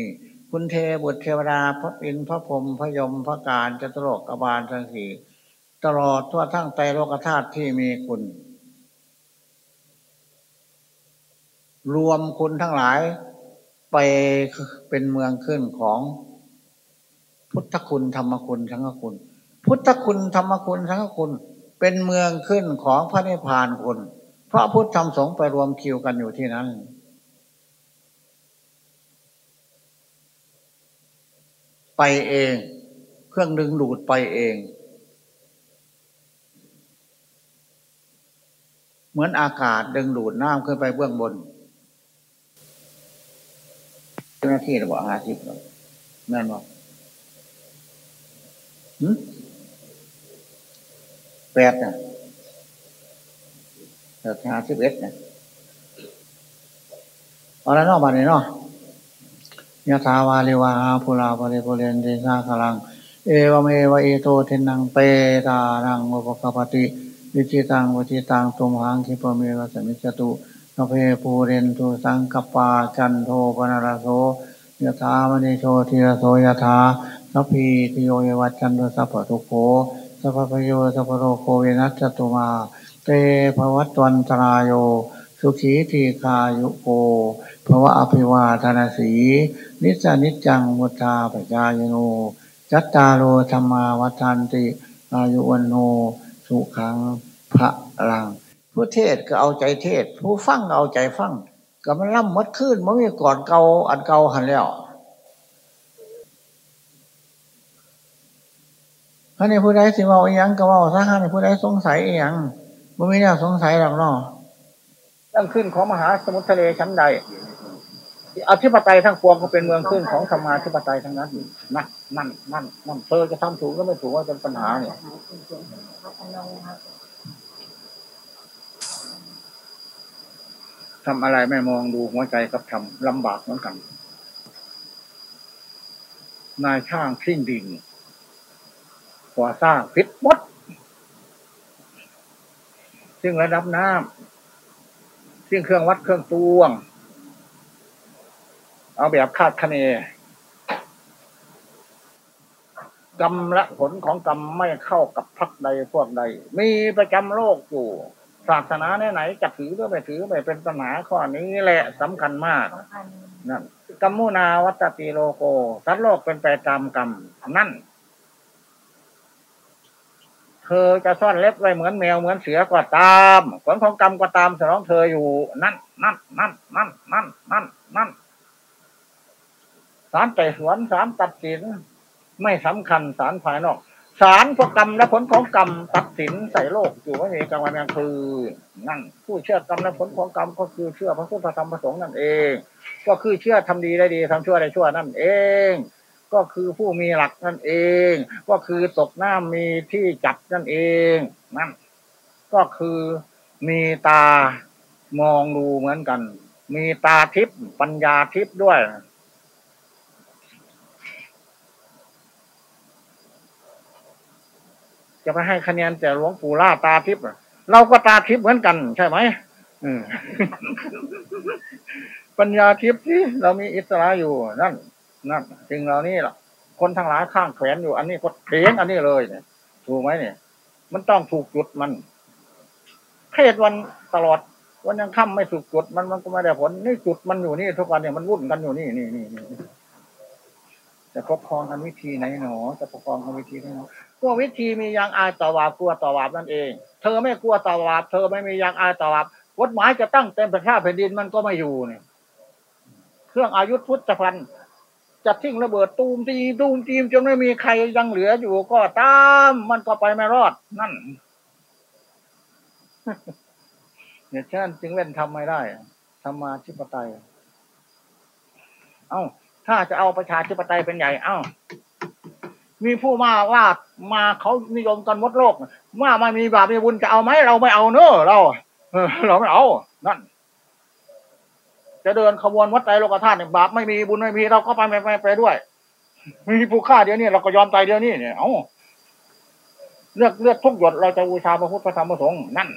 คุณเทบุตรเทวดาพระอินทร์พระพรหมพระยมพระการจตุโลกบาลทั้งสี่ตลอดทั่วทั้งไตโลกธาตุที่มีคุณ รวมคุณทั้งหลายไปเป็นเมืองขึ้นของ พุทธคุณธรรมคุณสังฆคุณ พุทธคุณธรรมคุณสังฆคุณ เป็นเมืองขึ้นของพระนิพพานคุณพระพุทธธรรมสงฆ์ไปรวมคิวกันอยู่ที่นั้น ไปเอง เครื่องดึงดูดไปเอง เหมือนอากาศดึงดูดน้ำขึ้นไปเบื้องบนเจ้าหน้าที่ระบอกอาทิตย์นั่นบอกแปดนะเกิดห้าสิบเอ็ดนี่ยเอาแล้วนอกบ้านนี่เนาะ ยะถาวาริวะหา ปูรา ปะริปูเรนติ สาคะรัง เอวะเมวะ อิโต ทินนังเปตานังอุปะกัปปะติ อิจฉิตัง ปัตถิตังตุมหัง ขิปปะเมวะ สะมิชฌะตุ สัพเพปูเรนตุสังกัปปาจันโทปัณณะระโสยะถา มะณิ โชติระโสยะถาสัพพีติโย วิวัชชันตุสัพพะทุกโขสัพพะภะโยสัพพะโรโค วินัสสะตุมา เตภวัตวันตรายโย สุขีทีคายุโกภวะอภิวาทนาสี นิสานิจังมุตาปจายโน จัตตาโลธรรมาวัฏานติ อายุวันโน สุขังพระลัง ผู้เทศก็เอาใจเทศ ผู้ฟังเอาใจฟัง ก็มันล่ำมัดขึ้นมันมีก่อนเกาอันเกาหันแล้วถ้าในผู้ใดสิว่าอีหยังก็ว่าซะฮะในผู้ใดสงสัยอีหยังบ่มีแนวสงสัยหรอกเนาะ ตั้งขึ้นของมหาสมุทรทะเลชั้นใดอธิปไตยทั้งปวงก็เป็นเมืองขึ้นของธรรมาธิปไตยทั้งนั้นนั่นนั่นนั่นนั่นเธอจะทำถูกก็ไม่ถูกว่าเป็นปัญหาเนี่ยทำอะไรไม่มองดูหัวใจกับทำลำบากเหมือนกัน นายช่างทิ้งดินก่อสร้างพิษมดซึ่งระดับน้ำ ซึ่งเครื่องวัดเครื่องตวง เอาแบบคาดคะเนกรรมและผลของกรรมไม่เข้ากับพักใดพวกใด มีประจำโลกอยู่ ศาสนาไหนจะถือหรือไม่ถือไม่เป็นปัญหาข้อนี้แหละสำคัญมากนั่นกรรมุนาวัตติโลโก สัตว์โลกเป็นไปตามกรรมนั่น เธอจะซ่อนเล็บไว้เหมือนแมวเหมือนเสือก็ตามผลของกรรมก็ตามสนองเธออยู่นั่นนั่นนั่นนั่นนั่นนั่นนั่นสารไต่สวนสารตัดสิน ไม่สำคัญสารภายนอกสารพวกกรรมและผลของกรรมตัดสินใส่โลกอยู่ไม่มีกลางวันกลางคืนนั่นผู้เชื่อกรรมและผลของกรรมก็คือเชื่อพระพุทธธรรมประสงค์นั่นเอง ก็คือเชื่อทำดีได้ดีทำชั่วได้ชั่วนั่นเอง ก็คือผู้มีหลักนั่นเอง ก็คือตกน้ำมีที่จับนั่นเองนั่นก็คือมีตามองดูเหมือนกัน มีตาทิพย์ปัญญาทิพย์ด้วย จะไปให้คะแนนแต่หลวงปู่ล่าตาทิพย์เราก็ตาทิพย์เหมือนกัน ใช่ไหมปัญญาทิพย์ที่เรามีอิสระอยู่นั่น นั่นสิ่งเหล่านี้ล่ะ คนทั้งหลายข้างแขวนอยู่ อันนี้ก็เถียงอันนี้เลยเนี่ยถูกไหมเนี่ย มันต้องถูกจุดมันเทศวันตลอดวันยังค่ำไม่ถูกจุดมันมันก็ไม่ได้ผลนี่จุดมันอยู่นี่ทุกวันเนี่ยมันวุ่นกันอยู่นี่นี่นี่นี่จะปกครองกันวิธีไหนหนอ จะปกครองกันวิธีไหนหนอพวกวิธีมียังอายต่อวาบกลัวต่อวาบนั่นเอง เธอไม่กลัวต่อวาบเธอไม่มียังอายต่อวาบกฎหมายจะตั้งเต็มประชาแผ่นดินมันก็ไม่อยู่เนี่ย เครื่องอายุพุทธพันธ์ จะทิ้งระเบิดตูมตีตูมตีมจนไม่มีใครยังเหลืออยู่ก็ตามมันก็ไปไม่รอดนั่นเนี่ยฉะนั้นจึงเล่นทำไม่ได้ทำมาชิปไตย เอ้า ถ้าจะเอาประชาธิปไตยเป็นใหญ่ เอ้า มีผู้มาว่ามาเขานิยมกันมดโลกว่าไม่มีบาปมีบุญจะเอาไหมเราไม่เอาเนอะเราเราไม่เอา นั่น จะเดินขบวนวัดใจโลกธาตุเนี่ยบาปไม่มีบุญไม่มีเราก็ไปไปไปด้วย มีผู้ฆ่าเดียวนี้เราก็ยอมตายเดียวนี้เนี่ยเอาเลือกเลือดทุกหยดเราจะบูชาพระพุทธพระธรรมพระสงฆ์นั่น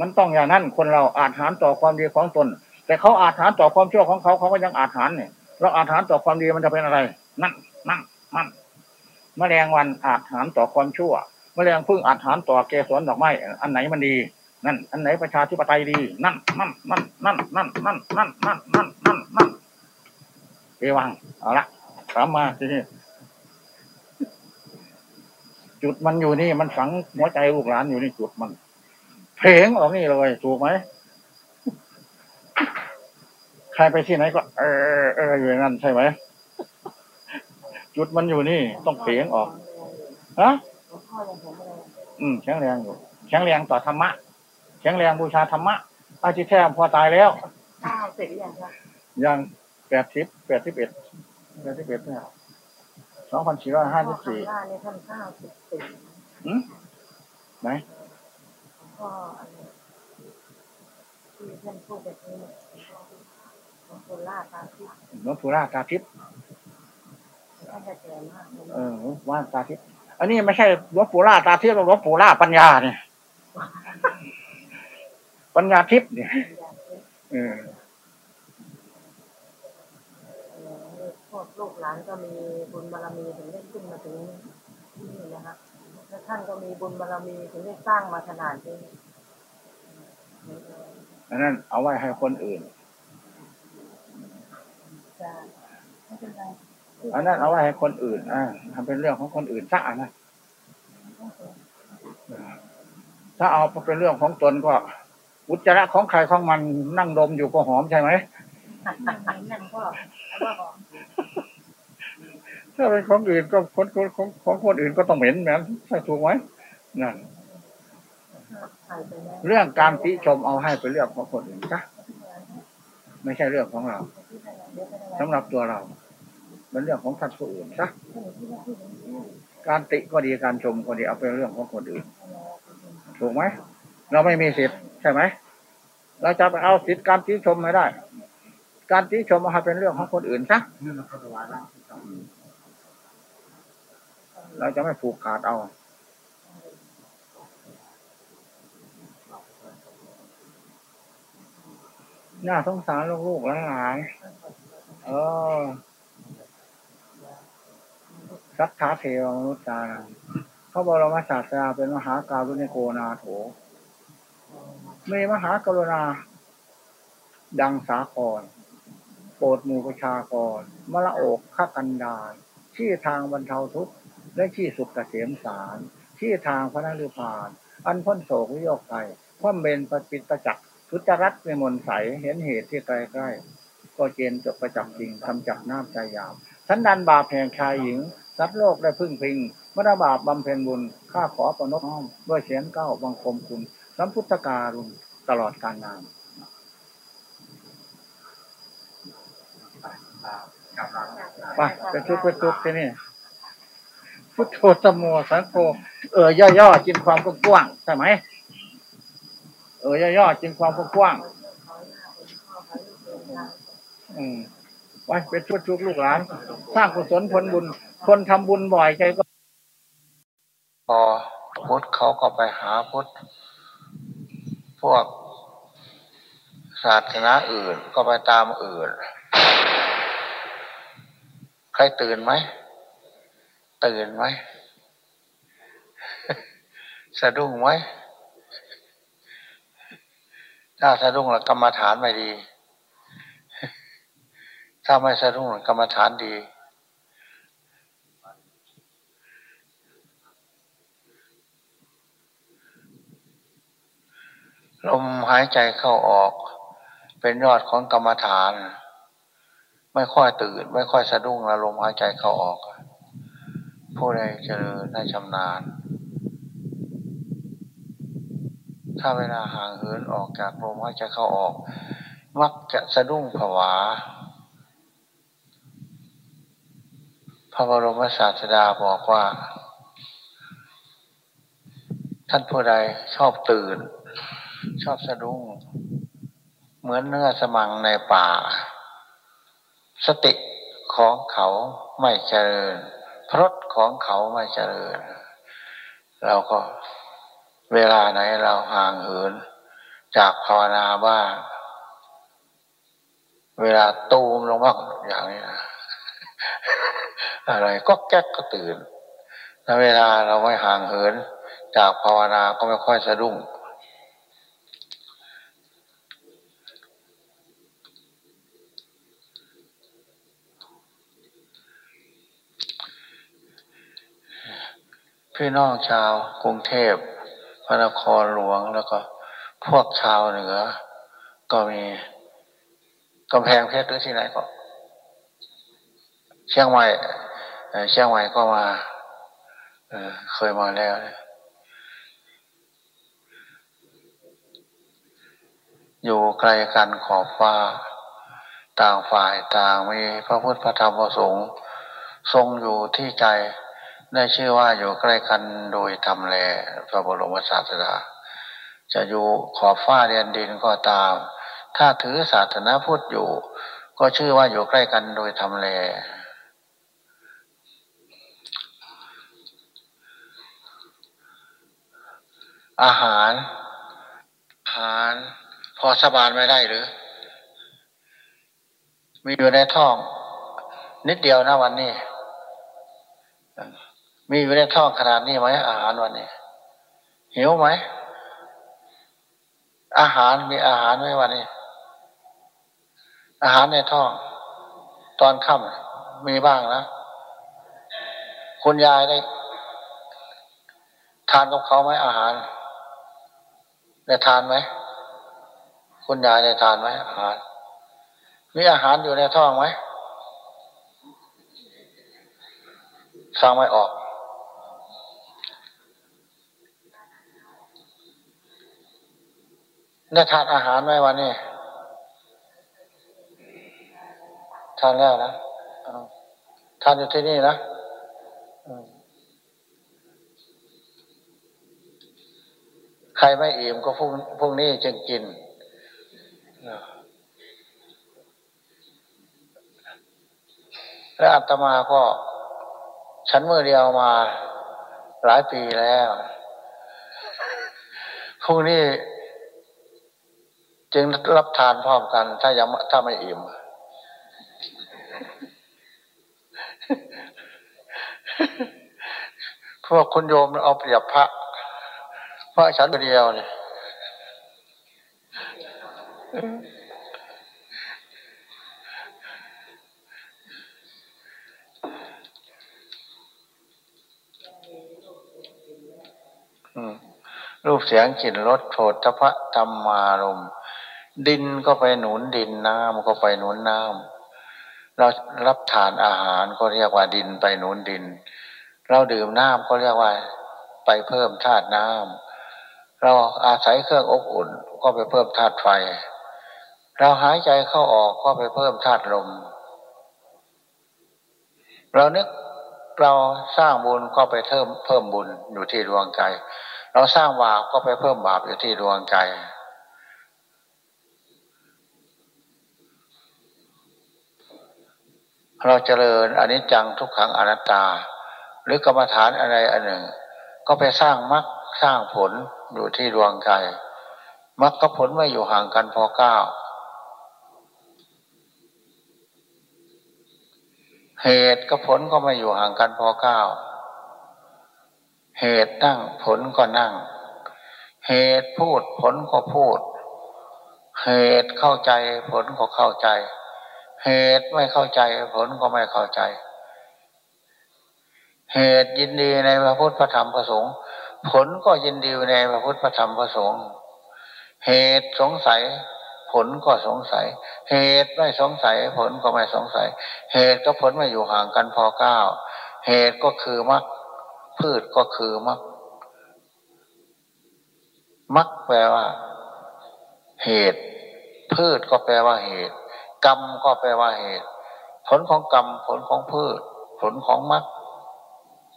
มันต้องอย่างนั้นคนเราอาจหารต่อความดีของตน แต่เขาอาจหารต่อความชั่วของเขาเขาก็ยังอาจหารเนี่ยเราอาจหารต่อความดีมันจะเป็นอะไร นั่นนั่นนั่นแมลงวันอาจหารต่อความชั่วแมลงพึ่งอาจหารต่อเกสรดอกไม้อันไหนมันดี นั่น อันไหนประชาธิปไตยดี นั่นนั่นนั่นนั่นนั่นนั่นนั่นนั่นนั่นนั่นนั่นเอวังเอาละถามมาทีนี้จุดมันอยู่นี่มันฝังหัวใจลูกหลานอยู่นี่จุดมัน เพลงออกนี่เลยถูกไหมใครไปที่ไหนก็ เออเอออยู่นั่นใช่ไหมจุดมันอยู่นี่ ต้องเพลงออกฮะอืมแข็งแรงอยู่แข็งแรงต่อธรรมะ ข็งแรงบูชาธรรมะอาชีแท้พอตายแล้วข้าวเสร็จหรือยังคะยังแปดสิบแปดสิบเอ็ดแปดสิบเอ็ดเนี่ยสองพันสี่ร้อยห้าสิบสี่ข้าเนี่ยท่านข้าวสิบสี่หืมไหนก็ที่ท่านพูดแบบนี้หลวงปู่ล่าตาทิพย์หลวงปู่ล่าตาทิพย์ท่านจะแก่มากเออว่าตาทิพย์อันนี้ไม่ใช่หลวงปู่ล่าตาทิพย์หลวงปู่ล่าปัญญาเนี่ย ปัญญาทิพย์เนี่ยเออพวกลูกหลานก็มีบุญบารมีถึงได้ขึ้นมาถึงนี่นะคะแล้วท่านก็มีบุญบารมีถึงได้สร้างมาขนาดนี้อันนั้นเอาไว้ให้คนอื่นอันนั้นเอาไว้ให้คนอื่น อ่าทำเป็นเรื่องของคนอื่นซะนะถ้าเอาเป็นเรื่องของตนก็ อุจจาระของใครของมันนั่งดมอยู่ก็หอมใช่ไหมถ้าเป็นของอื่นก็คนของของคนอื่นก็ต้องเหม็นเหมือนใช่ถูกไหมนั่นเรื่องการติชมเอาให้เป็นเรื่องของคนอื่นจ้ะไม่ใช่เรื่องของเราสำหรับตัวเราเป็นเรื่องของท่านผู้อื่นจ้ะการติก็ดีการชมก็ดีเอาเป็นเรื่องของคนอื่น ถูกไหม เราไม่มีสิทธิ์ใช่ไหมเราจะไปเอาสิทธิ์การชี้ชมไม่ได้ การชี้ชมมาเป็นเรื่องของคนอื่นซะเราจะไม่ผูกขาดเอา หน้าสงสารลูกๆหลานเออสัทธาเทวมนุษย์ตาเขาบอกเรามาศาสนาเป็นมหาการุณิโกนาโถ มีมหากรุณา ดังสาคร โปรดมูประชากร มละโอกข้ากันดานที่ทางบรรเทาทุกข์ และที่สุขเกษมสาร ที่ทางพระนรุพาน อันพ้นโศกวิโยกไกพ่อมเบนปปิตจักทุจรัตในมนใสเห็นเหตุที่ใกล้ก็เจนจบประจักษ์จริงทำจักน้ำใจยาวสันดันบาปแห่งชายหญิงสัตว์โลกได้พึ่งพิงมรบาปบำเพ็ญบุญข้าขอประนบน้อมด้วยเสียงเก้าบังคมคุณ สัมพุทธการุณตลอดการนานไปไปทุกไปทุกที่นี่พุทโธสมโมสังโฆเออย่อๆจินความกว้างใช่ไหมเออย่อๆจินความกว้างอืมไปเป็นชุดชุกลูกหลาน สร้างกุศลผลบุญ คนทำบุญบ่อยใจก็พอพุทธเขาก็ไปหาพุทธ พวกศาสนาอื่นก็ไปตามอื่น ใครตื่นไหม ตื่นไหม สะดุ้งไหมถ้าสะดุ้งแล้วกรรมฐานไม่ดี ถ้าไม่สะดุ้งกรรมฐานดี ลมหายใจเข้าออก เป็นยอดของกรรมฐาน ไม่ค่อยตื่น ไม่ค่อยสะดุ้งแล้วลมหายใจเข้าออกผู้ใดเจริญได้ชำนาญ ถ้าเวลาห่างเหินออกจากลมหายใจเข้าออก มักจะสะดุ้งผวาพระบรมศาสดาบอกว่า ท่านผู้ใดชอบตื่น ชอบสะดุ้ง เหมือนเนื้อสมังในป่า สติของเขาไม่เจริญพรตของเขาไม่เจริญ เราก็เวลาไหนเราห่างเหิน จากภาวนาบ้างเวลาตูมลงมากอย่างนี้นะอะไรก็แก๊กก็ตื่นแล้วเวลาเราไม่ห่างเหิน จากภาวนาก็ไม่ค่อยสะดุ้ง พี่น้องชาวกรุงเทพพระนครหลวงแล้วก็พวกชาวเหนือ ก็มีกำแพงเพชรหรือที่ไหนก็ เชียงใหม่เชียงใหม่ก็มาเเคยมาแล้ว อยู่ไกลกันขอบฟ้า ต่างฝ่ายต่างมีพระพุทธพระธรรมพระสงฆ์ทรงอยู่ที่ใจ ได้ชื่อว่าอยู่ใกล้กันโดยทำแลพระบรมศาสดา จะอยู่ขอบฟ้าเรียนดินก็ตาม ถ้าถือศาสนาพุทธอยู่ ก็ชื่อว่าอยู่ใกล้กันโดยทำแลอาหาร อาหาร พอสบานไม่ได้หรือ มีอยู่ในท้อง นิดเดียวนะวันนี้ มีอยู่ในท้องขนาดนี้ไหมอาหารวันนี้หิวไหมอาหารมีอาหารไหมวันนี้ อาหารในท้อง ตอนค่ำมีบ้างนะคุณยายได้ ทานกับเขาไหมอาหารได้ทานไหมคุณยายได้ทานไหมอาหาร มีอาหารอยู่ในท้องไหมสร้างไม่ออก ได้ทานอาหารไหมวันนี้ทานแล้วนะทานอยู่ที่นี่นะใครไม่อิ่มก็พรุ่งพรุ่งนี้จึงกิน และอาตมาก็ ฉันเมื่อเดียวมาหลายปีแล้ว พรุ่งนี้ จึงรับทานพร้อมกัน ถ้ายังถ้าไม่อิ่มพวกคุณโยมเอาเปรียบพระพระฉันเดียวเนี่ยรูปเสียงกลิ่นรสโผฏฐพะธรรมารมณ์ ดินก็ไปหนุนดินน้ำก็ไปหนุนน้ำเรารับทานอาหารก็เรียกว่าดินไปหนุนดิน เราดื่มน้ำก็เรียกว่า ไปเพิ่มธาตุน้ำเราอาศัยเครื่องอบอุ่นก็ไปเพิ่มธาตุไฟ เราหายใจเข้าออกก็ไปเพิ่มธาตุลม เรานึกเราสร้างบุญก็ไปเพิ่มเพิ่มบุญอยู่ที่ดวงใจ เราสร้างบาปก็ไปเพิ่มบาปอยู่ที่ดวงใจ เราเจริญอนิจจังทุกขังอนัตตา หรือกรรมฐานอะไรอันหนึ่ง ก็ไปสร้างมรรคสร้างผลอยู่ที่ดวงใจมรรคกับผลไม่อยู่ห่างกันพอเก้าเหตุกับผลก็ไม่อยู่ห่างกันพอเก้าเหตุนั่งผลก็นั่ง เหตุพูดผลก็พูด เหตุเข้าใจผลก็เข้าใจ เหตุไม่เข้าใจผลก็ไม่เข้าใจ เหตุยินดีในพระพุทธพระธรรมพระสงฆ์ผลก็ยินดีในพระพุทธพระธรรมพระสงฆ์เหตุสงสัย ผลก็สงสัย เหตุไม่สงสัย ผลก็ไม่สงสัย เหตุกับผลไม่อยู่ห่างกันพอเก้าเหตุก็คือมรรคพืชก็คือมรรคมรรคแปลว่า เหตุ พืชก็แปลว่าเหตุ กรรมก็แปลว่าเหตุ ผลของกรรม ผลของพืช ผลของมรรค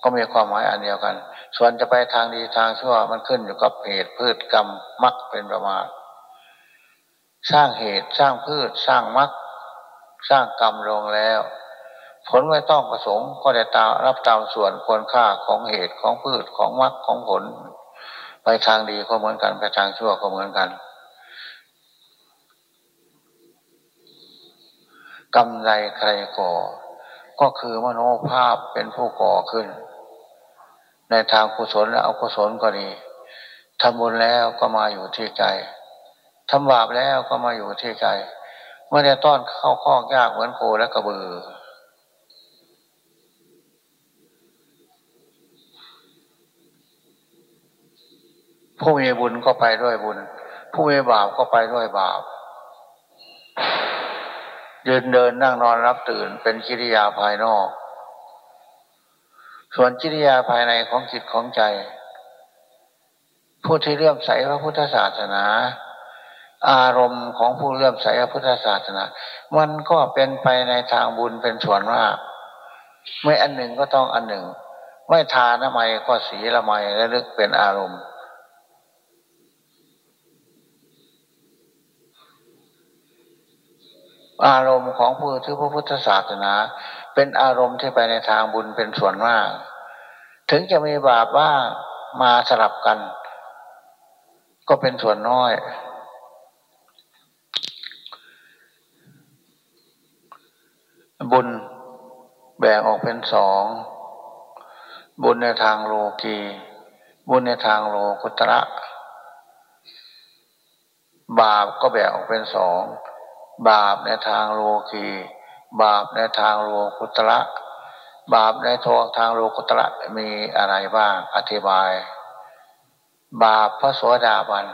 ก็มีความหมายอันเดียวกัน ส่วนจะไปทางดีทางชั่วมันขึ้นอยู่กับเหตุพืชกรรมมรรคเป็นประมาณ สร้างเหตุสร้างพืชสร้างมรรคสร้างกรรมลงแล้ว ผลไม่ต้องประสงค์ก็ได้ตารับตามส่วนควรค่าของเหตุของพืชของมรรคของผล ไปทางดีก็เหมือนกัน ไปทางชั่วก็เหมือนกัน กรรมใดใครก่อ ก็คือมโนภาพเป็นผู้ก่อขึ้น ในทางกุศลและอกุศลก็ดีทำบุญแล้วก็มาอยู่ที่ใจทำบาปแล้วก็มาอยู่ที่ใจไม่ได้ต้อนเข้าข้อยากเหมือนโคและกระบือ ผู้มีบุญก็ไปด้วยบุญ ผู้มีบาปก็ไปด้วยบาป ยืนเดินนั่งนอนรับตื่นเป็นกิริยาภายนอก ส่วนกิริยาภายในของจิตของใจ ผู้ที่เลื่อมใสพระพุทธศาสนา อารมณ์ของผู้เลื่อมใสพระพุทธศาสนา มันก็เป็นไปในทางบุญเป็นส่วนมากไม่อันหนึ่งก็ต้องอันหนึ่ง ไม่ทานละไมก็สีละไมและลึกเป็นอารมณ์ อารมณ์ของผู้ที่พระพุทธศาสนา เป็นอารมณ์ที่ไปในทางบุญเป็นส่วนมาก ถึงจะมีบาปว่ามาสลับกัน ก็เป็นส่วนน้อย บุญแบ่งออกเป็นสอง บุญในทางโลกีบุญในทางโลกุตระ บาปก็แบ่งออกเป็นสอง บาปในทางโลกีบาปในทางโลกุตระบาปในทางทางโลกุตระมีอะไรบ้างอธิบาย บาปพระสวสดาบัน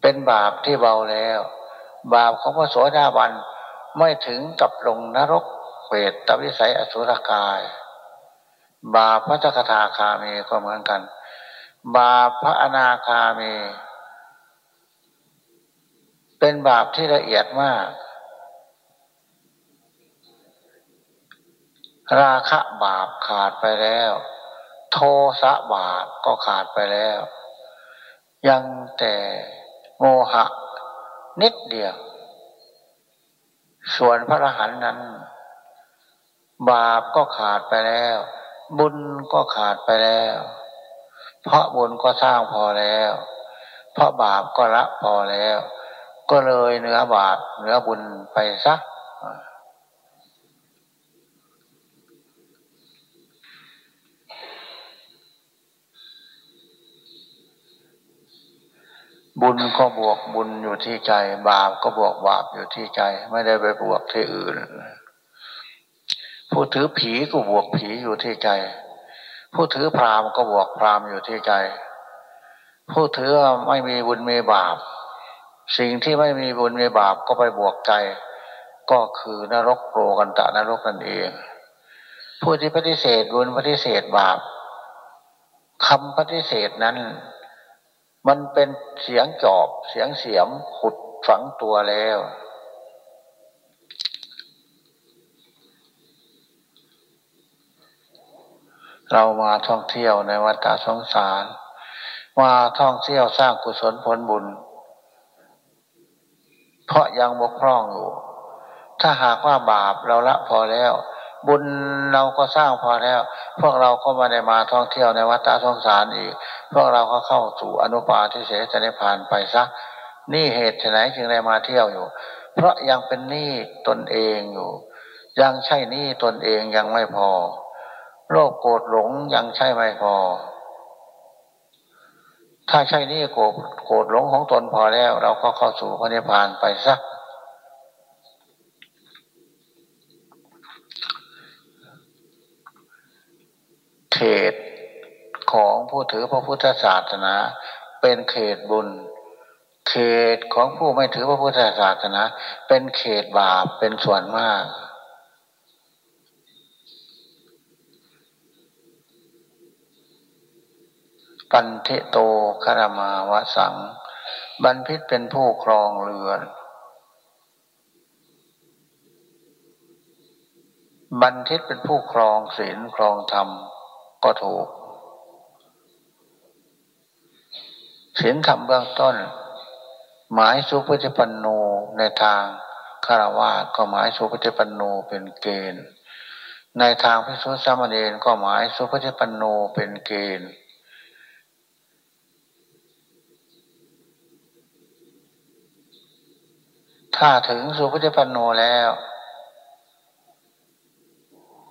เป็นบาปที่เบาแล้ว บาปของพระสวสดาบันไม่ถึงกับลงนรกเปรตตวิสัยอสุรกาย บาปพระจักทาคามีก็เหมือนกัน บาปพระอนาคามี เป็นบาปที่ละเอียดมาก ราคะบาปขาดไปแล้ว โทสะบาปก็ขาดไปแล้ว ยังแต่โมหะ นิดเดียว ส่วนพระอรหันต์นั้น บาปก็ขาดไปแล้ว บุญก็ขาดไปแล้ว เพราะบุญก็สร้างพอแล้ว เพราะบาปก็ละพอแล้ว ก็เลยเนื้อบาปเนื้อบุญไปซะบุญก็บวกบุญอยู่ที่ใจ บาปก็บวกบาปอยู่ที่ใจ ไม่ได้ไปบวกที่อื่น ผู้ถือผีก็บวกผีอยู่ที่ใจ ผู้ถือพรามก็บวกพรามอยู่ที่ใจ ผู้ถือไม่มีบุญมีบาป สิ่งที่ไม่มีบุญมีบาปก็ไปบวกใจ ก็คือนรกโลกันตะนรกนั่นเอง ผู้ที่ปฏิเสธบุญปฏิเสธบาปคำปฏิเสธนั้น มันเป็นเสียงจอบเสียงเสียมขุดฝังตัวแล้ว เรามาท่องเที่ยวในวัฏสงสาร มาท่องเที่ยวสร้างกุศลผลบุญ เพราะยังบกพร่องอยู่ ถ้าหากว่าบาปเราละพอแล้ว บุญเราก็สร้างพอแล้ว พวกเราก็มาได้มาท่องเที่ยวในวัดตาสงสารอีก พวกเราก็เข้าสู่อนุปาทิเสสนิพานไปซะนี่เหตุไหนจึงได้มาเที่ยวอยู่ เพราะยังเป็นหนี้ตนเองอยู่ ยังใช่นี่ตนเองยังไม่พอโลกโกรธหลงยังใช่ไม่พอ ถ้าใช่นี่โกรธโกรธหลงของตนพอแล้ว เราก็เข้าสู่พระนิพพานไปสักเขตของผู้ถือพระพุทธศาสนา เป็นเขตบุญ เขตของผู้ไม่ถือพระพุทธศาสนา เป็นเขตบาปเป็นส่วนมาก ปันเทโตคารมาวสังบันพิษเป็นผู้ครองเรือน บันทิตเป็นผู้ครองศีลครองธรรมก็ถูกศีลธรรมเบื้องต้น หมายสุปฏิปันโนในทางคารวะก็หมายสุปฏิปันโนเป็นเกณฑ์ ในทางพิสุทธิสามเณรก็หมายสุปฏิปันโนเป็นเกณฑ์ ถ้าถึงสุปฏิปันโนแล้ว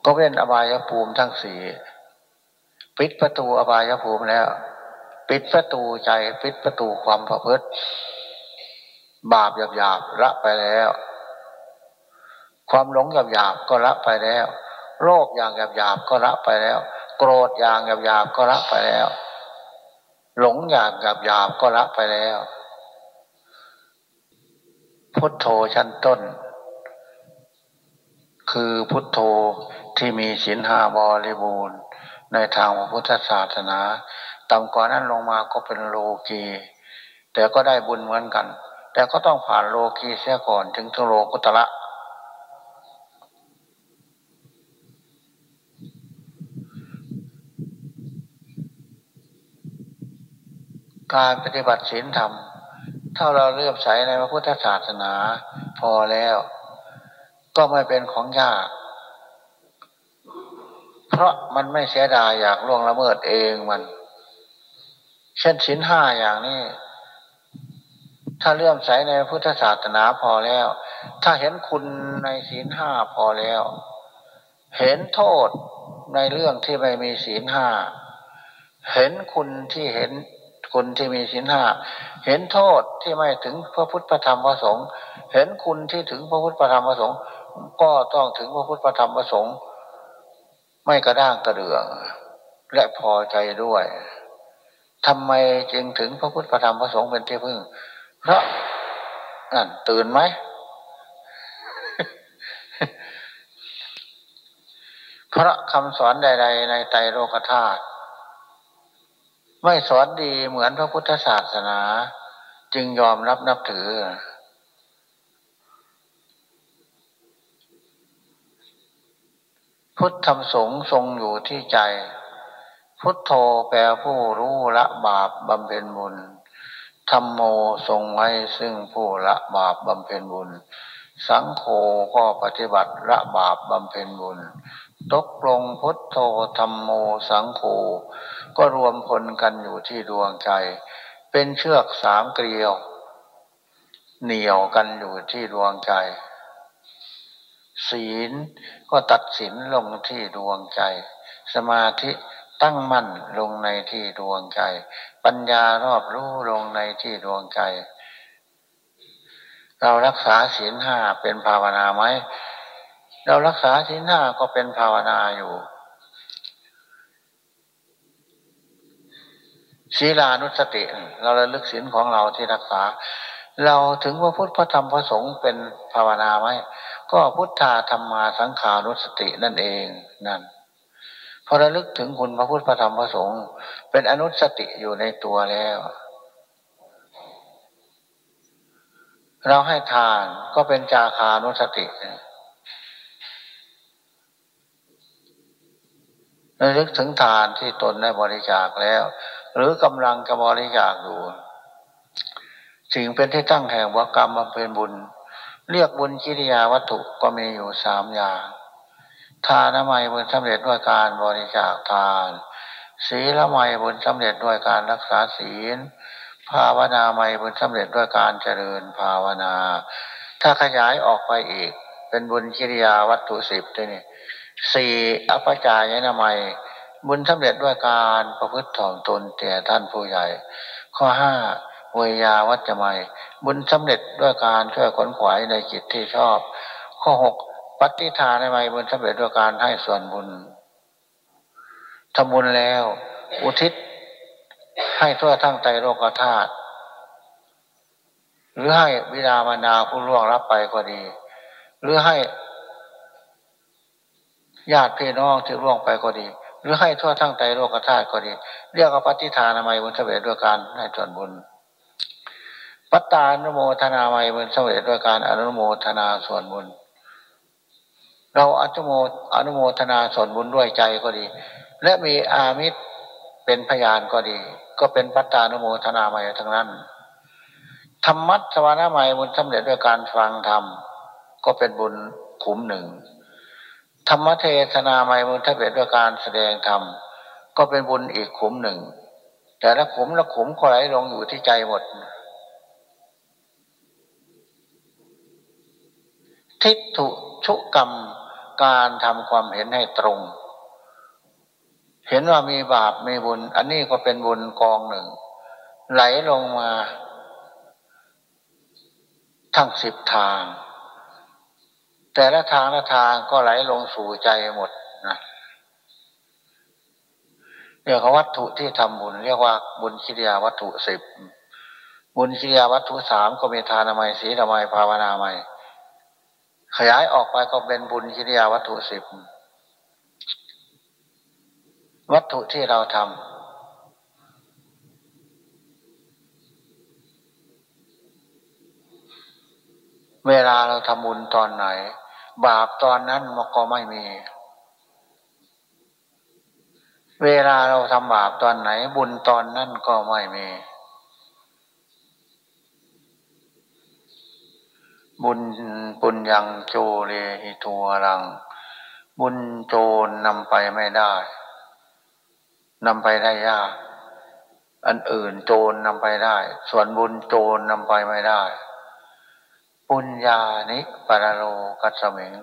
ก็เป็นอบายภูมิทั้งสี่ปิดประตูอบายภูมิแล้ว ปิดประตูใจ ปิดประตูความประพฤติบาปหยาบๆละไปแล้ว ความหลงหยาบๆก็ละไปแล้ว โรคอย่างหยาบๆก็ละไปแล้ว โกรธอย่างหยาบๆก็ละไปแล้ว หลงอย่างหยาบๆก็ละไปแล้ว พุทโธชั้นต้น คือพุทโธที่มีศีลห้าบริบูรณ์ ในทางพระพุทธศาสนาต่ำกว่านั้นลงมาก็เป็นโลกีแต่ก็ได้บุญเหมือนกัน แต่ก็ต้องผ่านโลกีเสียก่อนถึงถึงโลกุตระการปฏิบัติศีลธรรม ถ้าเราเลื่อมใสในพระพุทธศาสนาพอแล้ว ก็ไม่เป็นของยาก เพราะมันไม่เสียดายอยากล่วงละเมิดเองมัน เช่นสินห้าอย่างนี้ ถ้าเลื่อมใสในพุทธศาสนาพอแล้ว ถ้าเห็นคุณในศีลห้าพอแล้ว เห็นโทษในเรื่องที่ไม่มีศีลห้า เห็นคุณที่เห็น คุณที่มีศีลห้าเห็นโทษที่ไม่ถึงพระพุทธธรรมพระสงฆ์เห็นคุณที่ถึงพระพุทธธรรมพระสงฆ์ก็ต้องถึงพระพุทธธรรมพระสงฆ์ไม่กระด้างกระเดือง และพอใจด้วยทำไมจึงถึงพระพุทธธรรมพระสงฆ์เป็นที่พึ่ง เพราะนั่นตื่นไหมพระคำสอนใด ๆ ในไตรโลกธาตุ ไม่สอนดีเหมือนพระพุทธศาสนา จึงยอมรับนับถือ พุทธธรรมสงฆ์ทรงอยู่ที่ใจ พุทโธแปลผู้รู้ละบาปบำเพ็ญบุญธรรมโมทรงไว้ซึ่งผู้ละบาปบำเพ็ญบุญ สังโฆก็ปฏิบัติละบาปบำเพ็ญบุญ ตกลงพุทโธธรรมโมสังโฆก็รวมพลกันอยู่ที่ดวงใจ เป็นเชือกสามเกลียว เหนี่ยวกันอยู่ที่ดวงใจ ศีลก็ตัดสินลงที่ดวงใจ สมาธิตั้งมั่นลงในที่ดวงใจ ปัญญารอบรู้ลงในที่ดวงใจ เรารักษาศีลห้าเป็นภาวนาไหม เรารักษาศีลห้าก็เป็นภาวนาอยู่ศีลานุสติ เราระลึกศีลของเราที่รักษา เราถึงว่าพุทธพระธรรมพระสงฆ์เป็นภาวนาไหมก็พุทธาธรรมาสังขารุสตินั่นเองนั่นพอระลึกถึงคุณพระพุทธพระธรรมพระสงฆ์เป็นอนุสติอยู่ในตัวแล้ว เราให้ทานก็เป็นจาคานุสติ ระลึกถึงทานที่ตนได้บริจาคแล้ว หรือกำลังจะบริจาคอยู่สิ่งเป็นที่ตั้งแห่งวกรรมบำเพ็ญบุญ เรียกบุญกิริยาวัตถุก็มีอยู่สามอย่าง ทานไมบุญสำเร็จด้วยการบริจาคทานศีลไมบุญสำเร็จด้วยการรักษาศีล ภาวนาไมบุญสำเร็จด้วยการเจริญภาวนา ถ้าขยายออกไปอีกเเป็นบุญกิริยาวัตถุสิบด้วยนี่ สี่อภิจายนามัย บุญสำเร็จด้วยการประพฤติถ่อมตนแก่ท่านผู้ใหญ่ ข้อห้าเวยาวัจจะไมบุญสำเร็จด้วยการช่วยขนขวายในจิตที่ชอบ ข้อหกปฏิทานในไมบุญสำเร็จด้วยการให้ส่วนบุญทำบุญแล้ว อุทิศ ให้ทั่วทั้งใจโลกธาตุหรือให้บิดามารดาผู้ล่วงรับไปก็ดี หรือให้ ญาติพี่น้องที่ล่วงไปก็ดี หรือให้ทั่วทั้งใจโลกธาตุก็ดี เรียกว่าปฏิทานไมบุญสเร็จด้วยการให้ส่วนบุญ ปัตตานุโมทนาไมบุญสเร็จด้วยการอนุโมทนาส่วนบุญ เราอนุโมอนุโมทนาส่วนบุญด้วยใจก็ดี และมีอามิตรเป็นพยานก็ดี ก็เป็นปัตตานุโมทนาไมทั้งนั้นธรรมัสวนาไมบุญสำเร็จด้วยการฟังธรรมก็เป็นบุญขุมหนึ่ง ธรรมเทศนาไมบุญสำเร็ด้วยการแสดงธรรมก็เป็นบุญอีกขุมหนึ่ง แต่ละขุมละขุมก็ไหลลงอยู่ที่ใจหมด ทิฏฐุชุกรรมการทำความเห็นให้ตรง เห็นว่ามีบาปมีบุญ อันนี้ก็เป็นบุญกองหนึ่ง ไหลลงมา ทั้งสิบทาง แต่ละทางละทางก็ไหลลงสู่ใจหมดนะเรียกว่าวัตถุที่ทำบุญ เรียกว่าบุญคิริยาวัตถุสิบบุญคิริยาวัตถุสามก็มีทานามัยศีลามัยภาวนามัยขยายออกไปก็เป็นบุญกิริยาวัตถุสิบวัตถุที่เราทำเวลาเราทำบุญตอนไหน บาปตอนนั้นมันก็ไม่มี เวลาเราทำบาปตอนไหน บุญตอนนั้นก็ไม่มี บุญปุญญังโจเลหิทัวรัง บุญโจรนำไปไม่ได้นำไปได้ยาก อันอื่นโจรนำไปได้ ส่วนบุญโจรนำไปไม่ได้ ปุญญานิปรโลกัสเมง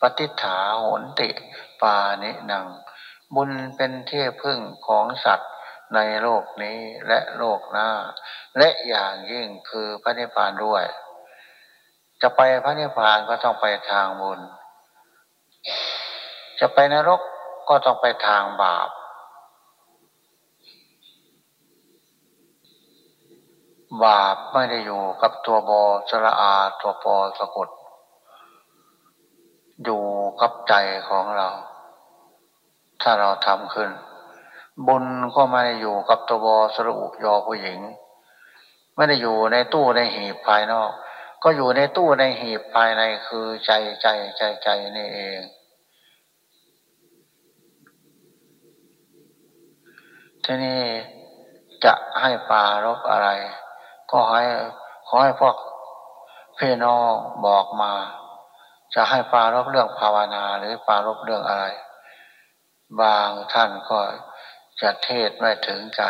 ปฏิฐาโหนติปานินัง บุญเป็นเที่พึ่งของสัตว์ในโลกนี้และโลกหน้า และอย่างยิ่งคือพระนิพพานด้วย จะไปพระนิพพานก็ต้องไปทางบุญ จะไปนรกก็ต้องไปทางบาป บาปไม่ได้อยู่กับตัวบอสระอาตัวปอสะกด อยู่กับใจของเรา ถ้าเราทำขึ้น บุญก็ไม่ได้อยู่กับตัวบอสระอุยอผู้หญิง ไม่ได้อยู่ในตู้ในหีบภายนอก ก็อยู่ในตู้ในหีบภายในคือใจใจใจใจนี่เองทีนี้จะให้ปารบอะไร ก็ให้ขอให้พวกพี่น้องบอกมา จะให้ปารบเรื่องภาวนาหรือปารบเรื่องอะไร บางท่านก็จะเทศไม่ถึงใจ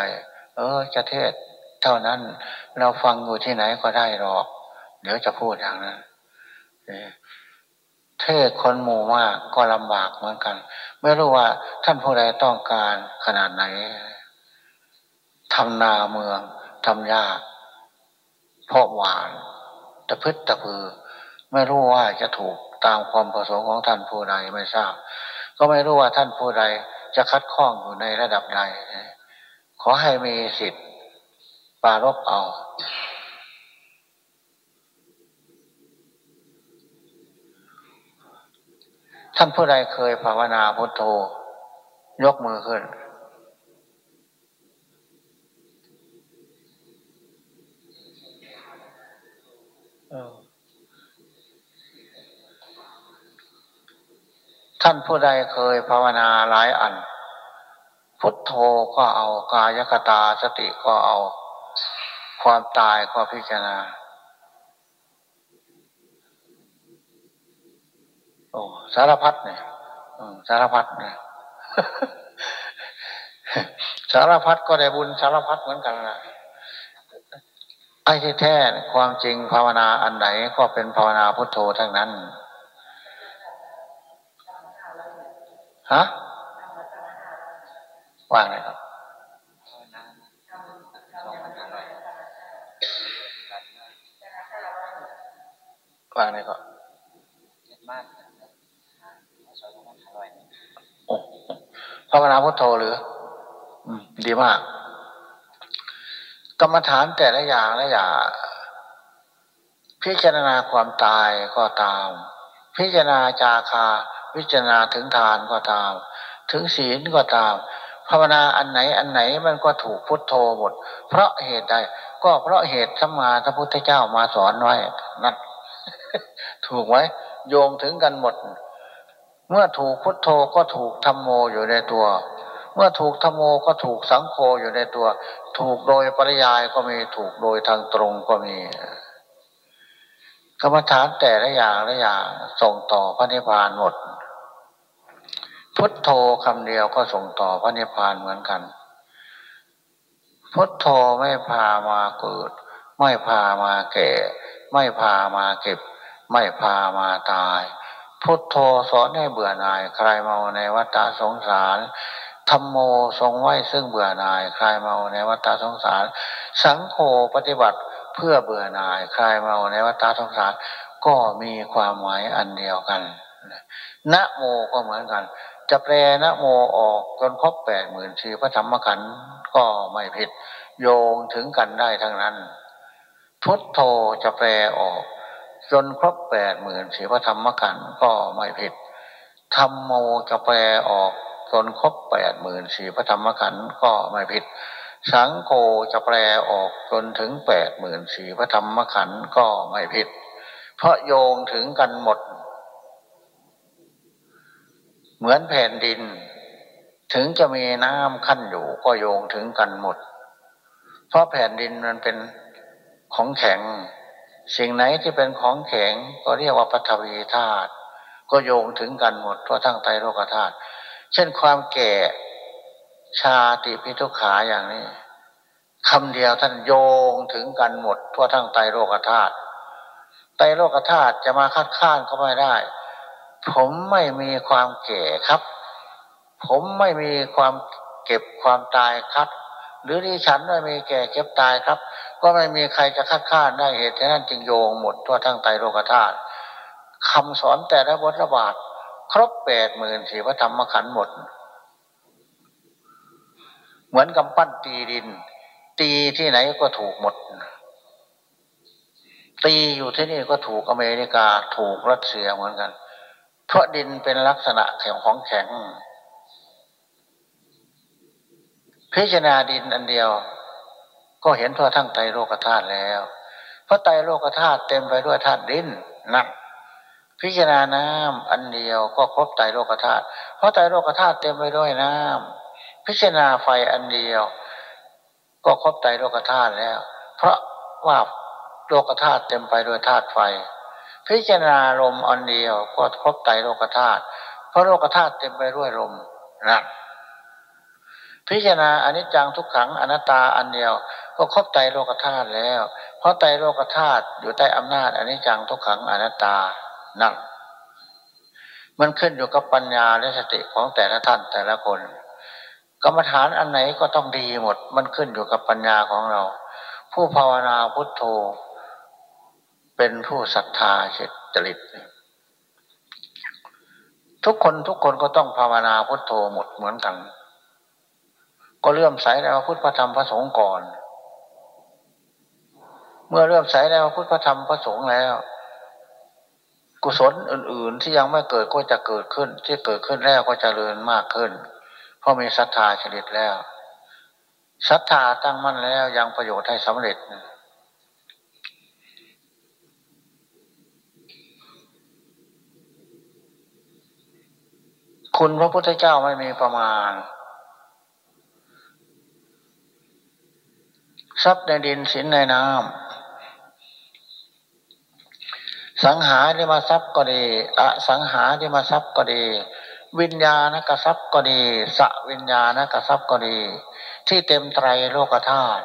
เออ จะเทศ เท่านั้นเราฟังอยู่ที่ไหนก็ได้หรอก เดี๋ยวจะพูดอย่างนั้นเทศคนหมู่มากก็ลำบากเหมือนกัน ไม่รู้ว่าท่านผู้ใดต้องการขนาดไหนทำนาเมืองทำยาก เพราะหวานตะพึดตะพือ ไม่รู้ว่าจะถูกตามความประสงค์ของท่านผู้ใดไม่ทราบ ก็ไม่รู้ว่าท่านผู้ใดจะคัดข้องอยู่ในระดับใด ขอให้มีสิทธิ์ปารบเอาท่านผู้ใดเคยภาวนาพุทโธยกมือขึ้น ท่านผู้ใดเคยภาวนาหลายอัน พุทโธก็เอากายคตาสติก็เอา ความตายก็พิจารณา โอ้สารพัดเนี่ยสารพัดเนี่ยสารพัดก็ได้บุญสารพัดเหมือนกันนะ ไอ้ที่แท้ความจริงภาวนาอันไหนก็เป็นภาวนาพุทโธทั้งนั้นฮะว่างเลยครับว่างเลยครับภาวนาพุทโธหรือ ดีมาก กรรมฐานแต่ละอย่างละอย่างพิจารณาความตายก็ตาม พิจารณาจาคา พิจารณาถึงทานก็ตาม ถึงศีลก็ตาม ภาวนาอันไหนอันไหนมันก็ถูกพุทโธหมด เพราะเหตุใด ก็เพราะเหตุสัมมาพระพุทธเจ้ามาสอนไว้นั่นถูกไหมโยงถึงกันหมด เมื่อถูกพุทโธก็ถูกธรรมโมอยู่ในตัว เมื่อถูกธรรมโมก็ถูกสังโฆอยู่ในตัว ถูกโดยปริยายก็มีถูกโดยทางตรงก็มีกรรมฐานแต่ละอย่างละอย่างส่งต่อพระนิพพานหมด พุทโธคำเดียวก็ส่งต่อพระนิพพานเหมือนกัน พุทโธไม่พามาเกิด ไม่พามาแก่ ไม่พามาเก็บ ไม่พามาตาย พุทโธสอนให้เบื่อหน่ายใครเมาในวัฏสงสาร ธรรมโมทรงไว้ซึ่งเบื่อหน่ายใครเมาในวัฏสงสาร สังโฆปฏิบัติเพื่อเบื่อหน่าย คลายเมาในวัฏสงสาร ก็มีความหมายอันเดียวกันนะโมก็เหมือนกัน จะแปลนะโมออกจนครบแปดหมื่นชีพระธรรมขันธ์ก็ไม่ผิด โยงถึงกันได้ทั้งนั้น พุทโธจะแปลออก จนครบแปดหมื่นชีพระธรรมขันธ์ก็ไม่ผิดธรรมโมจะแปลออก จนครบแปดหมื่นชีพระธรรมขันธ์ก็ไม่ผิด สังโฆจะแปลออกจนถึงแปดหมื่นสี่พระธรรมขันธ์ก็ไม่ผิด เพราะโยงถึงกันหมด เหมือนแผ่นดิน ถึงจะมีน้ำขั้นอยู่ก็โยงถึงกันหมด เพราะแผ่นดินมันเป็นของแข็ง สิ่งไหนที่เป็นของแข็งก็เรียกว่าปฐวีธาตุก็โยงถึงกันหมดทั่วทั้งไตโลกธาตุ เช่นความแก่ชาติพิทุขาอย่างนี้คำเดียวท่านโยงถึงกันหมด ทั่วทั้งไตโลกธาตุไตโลกธาตุจะมาคัดค้านก็ไม่ได้ ผมไม่มีความแก่ครับ ผมไม่มีความเก็บความตายครับ หรือที่ฉันไม่มีแก่เก็บตายครับ ก็ไม่มีใครจะคัดค้านได้เหตุนั้นจึงโยงหมดทั่วทั้งไตโลกธาตุคำสอนแต่ละบทระบาท ครบแปดหมื่นสี่พระธรรมขันธ์หมด เหมือนกำปั้นตีดิน ตีที่ไหนก็ถูกหมด ตีอยู่ที่นี่ก็ถูกอเมริกาถูกรัสเซียเหมือนกัน เพราะดินเป็นลักษณะแข็งของแข็ง พิจารณาดินอันเดียว ก็เห็นทั่วทั้งไตโลกธาตุแล้ว เพราะไตโลกธาตุเต็มไปด้วยธาตุดินนัก พิจารณาน้ำอันเดียวก็ครบไตโลกธาตุเพราะไตโลกธาตุเต็มไปด้วยน้ำพิจารณาไฟอันเดียว ก็ครบใจโลกธาตุแล้ว เพราะว่าโลกธาตุเต็มไปด้วยธาตุไฟ พิจารณาลมอันเดียวก็ครบใจโลกธาตุเพราะโลกธาตุเต็มไปด้วยลมนะพิจารณาอนิจจังทุกขังอนัตตาอันเดียว ก็ครบใจโลกธาตุแล้ว เพราะใจโลกธาตุอยู่ใต้อำนาจอนิจจังทุกขังอนัตตา นั่น มันขึ้นอยู่กับปัญญาและสติของแต่ละท่านแต่ละคน กรรมฐานอันไหนก็ต้องดีหมด มันขึ้นอยู่กับปัญญาของเรา ผู้ภาวนาพุทโธ เป็นผู้ศรัทธาเฉตจริตทุกคนทุกคนก็ต้องภาวนาพุทโธหมดเหมือนกัน ก็เลื่อมใสในพระพุทธพระธรรมพระสงฆ์ก่อน เมื่อเลื่อมใสในพระพุทธพระธรรมพระสงฆ์แล้ว กุศลอื่น ๆ ที่ยังไม่เกิดก็จะเกิดขึ้น ที่เกิดขึ้นแล้วก็จะเริญมากขึ้น เพราะมีศรัทธาฉลิดแล้วศรัทธาตั้งมั่นแล้วยังประโยชน์ให้สำเร็จคุณพระพุทธเจ้าไม่มีประมาณ ทรัพย์ในดินสินในน้ำ สังหาที่มาทรัพย์ก็ดีอสังหาที่มาทรัพย์ก็ดี วิญญาณกระซับก็ดีสวิญญาณกระซับก็ดี ที่เต็มไตรโลกธาตุ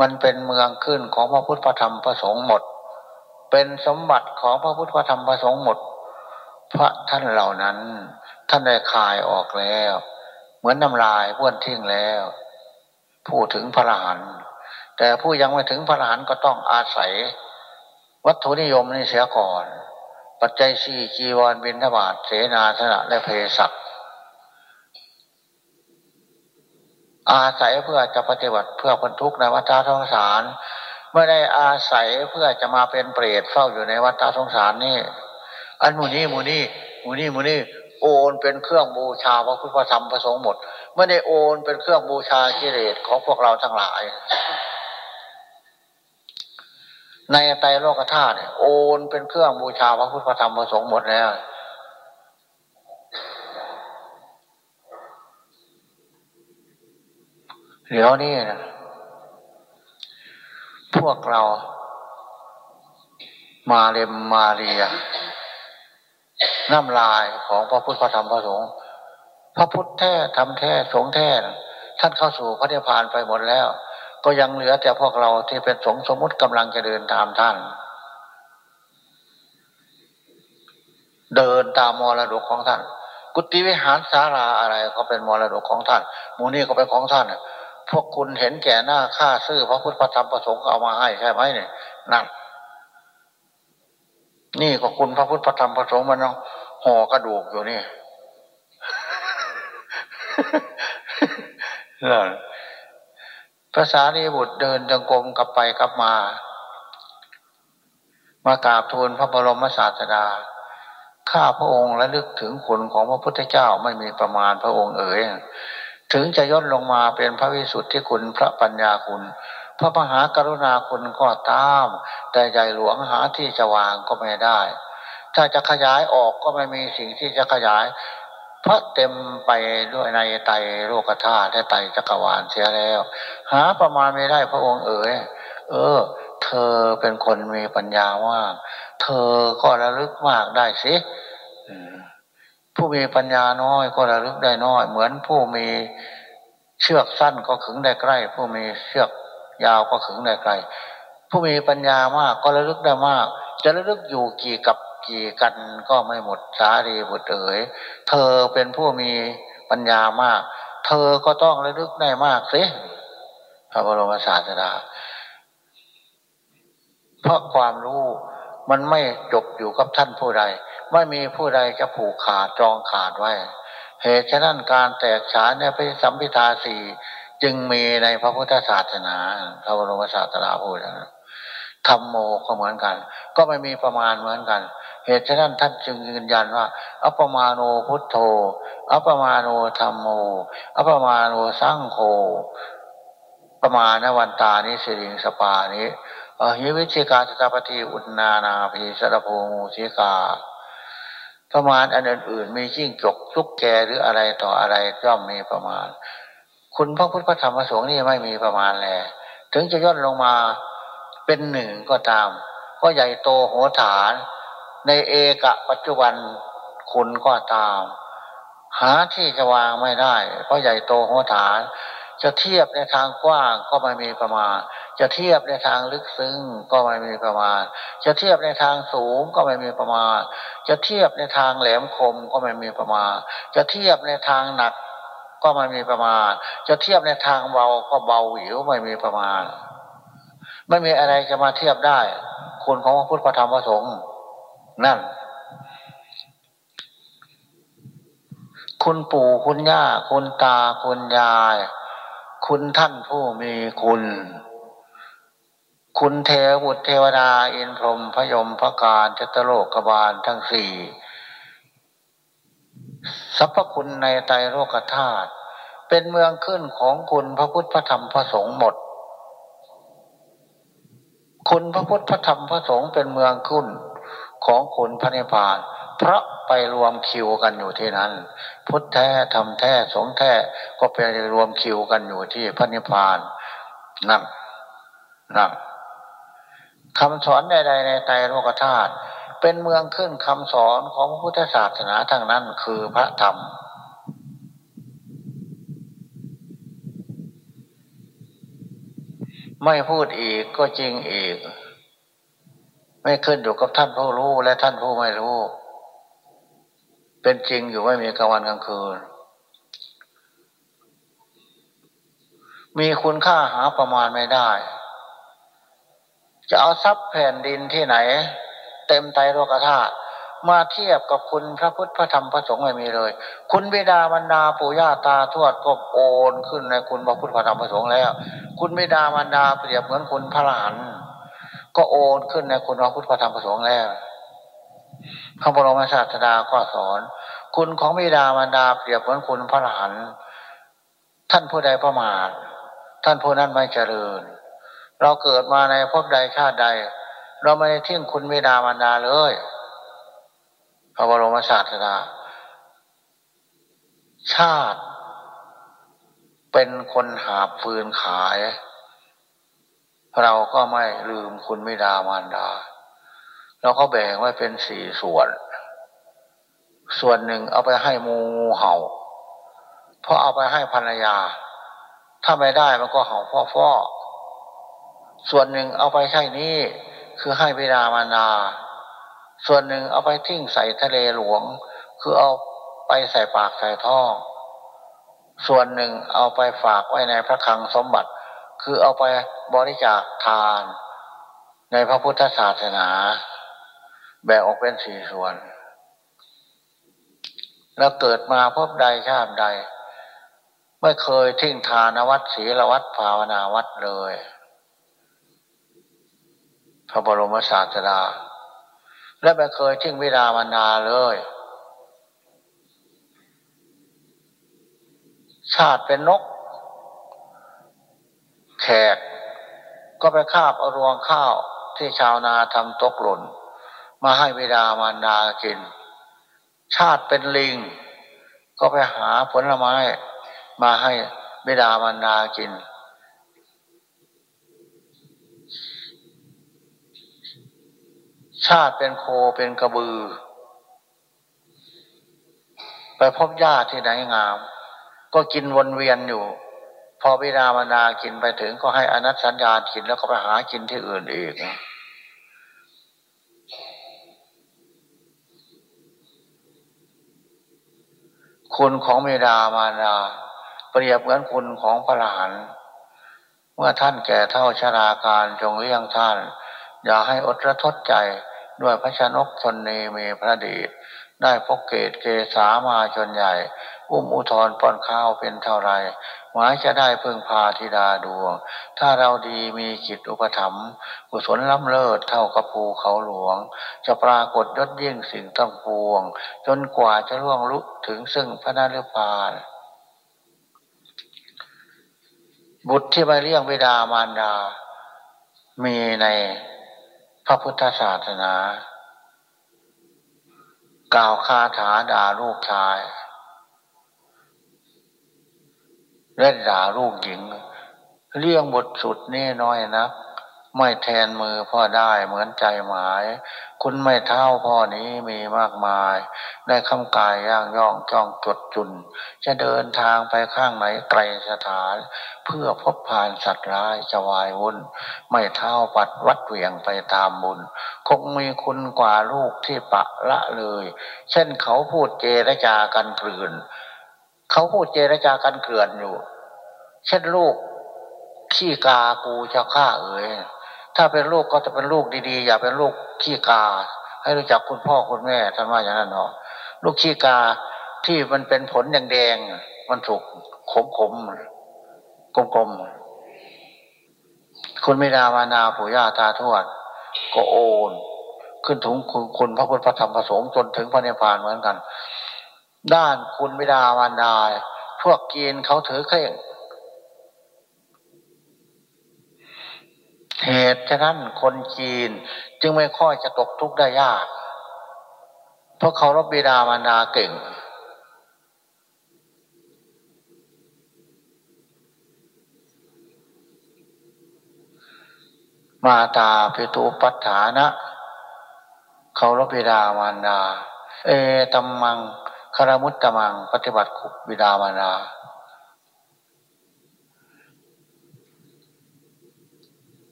มันเป็นเมืองขึ้นของพระพุทธธรรมประสงค์หมด เป็นสมบัติของพระพุทธธรรมประสงค์หมด พระท่านเหล่านั้น ท่านได้คายออกแล้ว เหมือนน้ำลายบ้วนทิ้งแล้วพูดถึงพระหันแต่ผู้ยังไม่ถึงพระหันก็ต้องอาศัย วัตถุนิยมนี่เสียก่อน ปัจจัยสี่จีวรบินทบาทเสนาสนะและเพศักอาศัยเพื่อจะปฏิบัติเพื่อคนทุกข์ในวัฏสงสารไม่ได้อาศัยเพื่อจะมาเป็นเปรตเฝ้าอยู่ในวัฏสงสารนี่อันมูนี่มูนี่มูนี่มูนี่โอนเป็นเครื่องบูชาพระพุทธธรรมพระสงฆ์หมดไม่ได้โอนเป็นเครื่องบูชากิเลสของพวกเราทั้งหลาย ในไตรโลกธาตุโอนเป็นเครื่องบูชาพระพุทธธรรมพระสงฆ์หมดแล้วเดี๋ยวนี้นะพวกเรามาเรมมาเรียน้ำลายของพระพุทธพระธรรมพระสงฆ์พระพุทธแท้ทำแท้สงฆ์แท้ท่านเข้าสู่พระนิพพานไปหมดแล้ว ก็ยังเหลือแต่พวกเราที่เป็นสงสมมติกำลังจะเดินตามท่าน เดินตามมรดกของท่าน กุฏิวิหารสาราอะไรก็เป็นมรดกของท่านมูนี่ก็เป็นของท่านพวกคุณเห็นแก่หน้าค่าซื้อพระพุทธพระธรรมพระสงฆ์เอามาให้ใช่ไหมเนี่ยนั่นนี่ก็คุณพระพุทธพระธรรมพระสงฆ์มันห่อกระดูกอยู่นี่น่า ภาษาดีบุตรเดินจงกรมกลับไปกลับมา มากราบทูลพระบรมศาสดา ข้าพระองค์และลึกถึงคุณของพระพุทธเจ้าไม่มีประมาณพระองค์เอ๋ย ถึงจะย่นลงมาเป็นพระวิสุทธิคุณพระปัญญาคุณ พระมหากรุณาคุณก็ตาม แต่ใหญ่หลวงหาที่จะวางก็ไม่ได้ ถ้าจะขยายออกก็ไม่มีสิ่งที่จะขยาย พราะเต็มไปด้วยในไตโลกธาตุและไตจักรวาลเสียแล้ว หาประมาณไม่ได้พระองค์เอ๋ยเออ เธอเป็นคนมีปัญญาว่าเธอก็ระลึกมากได้สิผู้มีปัญญาน้อยก็ระลึกได้น้อย เหมือนผู้มีเชือกสั้นก็ขึงได้ใกล้ ผู้มีเชือกยาวก็ขึงได้ไกล ผู้มีปัญญามากก็ระลึกได้มาก จะระลึกอยู่กี่กับ กี่กันก็ไม่หมดสารีบุตรเอ๋ยเธอเป็นผู้มีปัญญามาก เธอก็ต้องระลึกได้มากสิพระบรมศาสดาเพราะความรู้มันไม่จบอยู่กับท่านผู้ใด ไม่มีผู้ใดจะผูกขาดจองขาดไว้ เหตุฉะนั้นการแตกฉานในพระสัมพิทาสีจึงมีในพระพุทธศาสนาพระบรมศาสดาพูดนะธรรมโมก็เหมือนกัน ก็ไม่มีประมาณเหมือนกัน เหตุฉะนั้นท่านจึงยืนยันว่า อัปมาโนพุทโธ อัปมาโนธรรมโม อัปมาโนสังโฆประมาณวันตานิสิริงสปานิอหิวิชิกาสตาปฏิอุณนานาภิสรภูมูชิกาประมาณอันอื่นๆมีจิ้งจกทุกแกหรืออะไรต่ออะไรย่อมมีประมาณ คุณพระพุทธพระธรรมพระสงฆ์นี่ไม่มีประมาณแลถึงจะย่นลงมาเป็นหนึ่งก็ตาม ก็ใหญ่โตโหฐาน ในเอกะปัจจุบันคุณก็ตาม หาที่จะวางไม่ได้ เพราะใหญ่โตโหฐาน จะเทียบในทางกว้างก็ไม่มีประมาณ จะเทียบในทางลึกซึ้งก็ไม่มีประมาณ จะเทียบในทางสูงก็ไม่มีประมาณ จะเทียบในทางแหลมคมก็ไม่มีประมาณ จะเทียบในทางหนักก็ไม่มีประมาณ จะเทียบในทางเบาก็เบาหิวไม่มีประมาณ ไม่มีอะไรจะมาเทียบได้ คุณของพระพุทธธรรมพระสงฆ์ นั่น คุณปู่คุณย่า คุณตาคุณยาย คุณท่านผู้มีคุณ คุณเทวุตเทวดาอินพรหมพยมพระการจตโลกบาลทั้งสี่สรรพคุณในไตรโลกธาตุเป็นเมืองขึ้นของคุณพระพุทธพระธรรมพระสงฆ์หมด คุณพระพุทธพระธรรมพระสงฆ์เป็นเมืองขึ้น ของคุณพระนิพพาน เพราะไปรวมคิวกันอยู่ที่นั้น พุทธแท้ธรรมแท้สงแท้ก็ไปรวมคิวกันอยู่ที่พระนิพพานนั่นนั่นคำสอนใดๆในไตรโลกธาตุเป็นเมืองขึ้นคำสอนของพระพุทธศาสนาทั้งนั้นคือพระธรรม ไม่พูดอีกก็จริงอีก ไม่ขึ้นอยู่กับท่านผู้รู้และท่านผู้ไม่รู้ เป็นจริงอยู่ไม่มีกลางวันกลางคืน มีคุณค่าหาประมาณไม่ได้ จะเอาทรัพย์แผ่นดินที่ไหน เต็มไตโลกธาตุมาเทียบกับคุณพระพุทธพระธรรมพระสงฆ์ไม่มีเลย คุณบิดามารดาปู่ย่าตาทวดก็โอนขึ้นในคุณพระพุทธพระธรรมพระสงฆ์แล้ว คุณบิดามารดาเปรียบเหมือนคุณพระหลาน ก็โอนขึ้นในคุณพระพุทธธรรมพระสงฆ์แล้วพระบรมศาสดาก็สอน คุณของบิดามารดาเปรียบเหมือนคุณพระหลานท่านผู้ใดประมาทท่านผู้นั้นไม่เจริญ เราเกิดมาในภพใดชาติใด เราไม่ได้ทิ้งคุณบิดามารดาเลย พระบรมศาสดาชาติเป็นคนหาฟืนขาย เราก็ไม่ลืมคุณมิดามารดา เราก็แบ่งไว้เป็นสี่ส่วน ส่วนหนึ่งเอาไปให้มูงูเห่า เพราะเอาไปให้ภรรยา ถ้าไม่ได้มันก็เห่าพ่อพ่อส่วนหนึ่งเอาไปใช่นี้คือให้บิดามารดา ส่วนหนึ่งเอาไปทิ้งใส่ทะเลหลวง คือเอาไปใส่ปากใส่ท้อส่วนหนึ่งเอาไปฝากไว้ในพระคลังสมบัติ คือเอาไปบริจาคทานในพระพุทธศาสนา แบ่งออกเป็นสี่ส่วน แล้วเกิดมาพบใดชาติใด ไม่เคยทิ้งทานวัดศีลวัดภาวนาวัดเลย พระบรมศาสดา และไม่เคยทิ้งวิดามันาเลย ชาติเป็นนก ก ก็ไปคาบเอารวงข้าวที่ชาวนาทำตกหล่น มาให้วิดามันนากิน ชาติเป็นลิง ก็ไปหาผลไม้มาให้บิดามันนากิน ชาติเป็นโคเป็นกระบือ ไปพบหญ้าที่ไหนงาม ก็กินวนเวียนอยู่ พอวิดามนากินไปถึงก็ให้อนัตสัญญาณกินแล้วก็ไปหากินที่อื่นอีกคุณของเมดามานาเปรียบเหมือนคุณของพระหลานเมื่อท่านแก่เท่าชราการจงเลี้ยงท่าน อย่าให้อดระทดใจด้วยพระชนกชนเนมีพระดีได้พกเกตเกษามาจนใหญ่ อุ้มอุทธรป้อนข้าวเป็นเท่าไร หมายจะได้พึ่งพาธิดาดวง ถ้าเราดีมีจิตอุปถัมภ์กุศลล้ำเลิศเท่ากับภูเขาหลวง จะปรากฏยศยิ่งสิ่งตั้งปวง จนกว่าจะล่วงลุกถึงซึ่งพระนาฤพานบุตรที่ไปเลี้ยงเวดามารดา มีในพระพุทธศาสนา กล่าวคาถาด่าลูกชาย และด่าลูกหญิงเรื่องบทสุดนี่น้อยนะไม่แทนมือพ่อได้เหมือนใจหมาย คุณไม่เท่าพ่อนี้มีมากมาย ได้คำกายย่างย่องจ้องจดจุน จะเดินทางไปข้างไหนไกลสถาน เพื่อพบผ่านสัตว์ร้ายจะวายวุ่น ไม่เท่าปัดวัดเหวี่ยงไปตามบุญ คงมีคุณกว่าลูกที่ปะละเลย เช่นเขาพูดเจรจากันเกลื่น เขาพูดเจรจากันเกลื่อนอยู่ เช่นลูกขี้กากูจะฆ่าเอ๋ยถ้าเป็นลูกก็จะเป็นลูกดีๆ อย่าเป็นลูกขี้กา ให้รู้จักคุณพ่อคุณแม่ท่านว่าอย่างนั้นเนาะลูกขี้กาที่มันเป็นผลแดงๆมันถูกขมขมกลมๆคุณไม่ดามานาปู่ย่าตาทวด ก็โอน ขึ้นถึงคุณพระพุทธพระธรรมพระสงฆ์จนถึงพระนิพพานเหมือนกัน ด้านคุณไม่ดามานดาพวกกีนเขาถือเคร่ง เหตุฉะนั้นคนจีนจึงไม่ค่อยจะตกทุกข์ได้ยาก เพราะเขารบบิดามารดาเก่ง มาตาพิทุปัฏฐานะ เขารบบิดามารดา เอตัมมัง คารมุตตมังปฏิบัติขุบิดามานา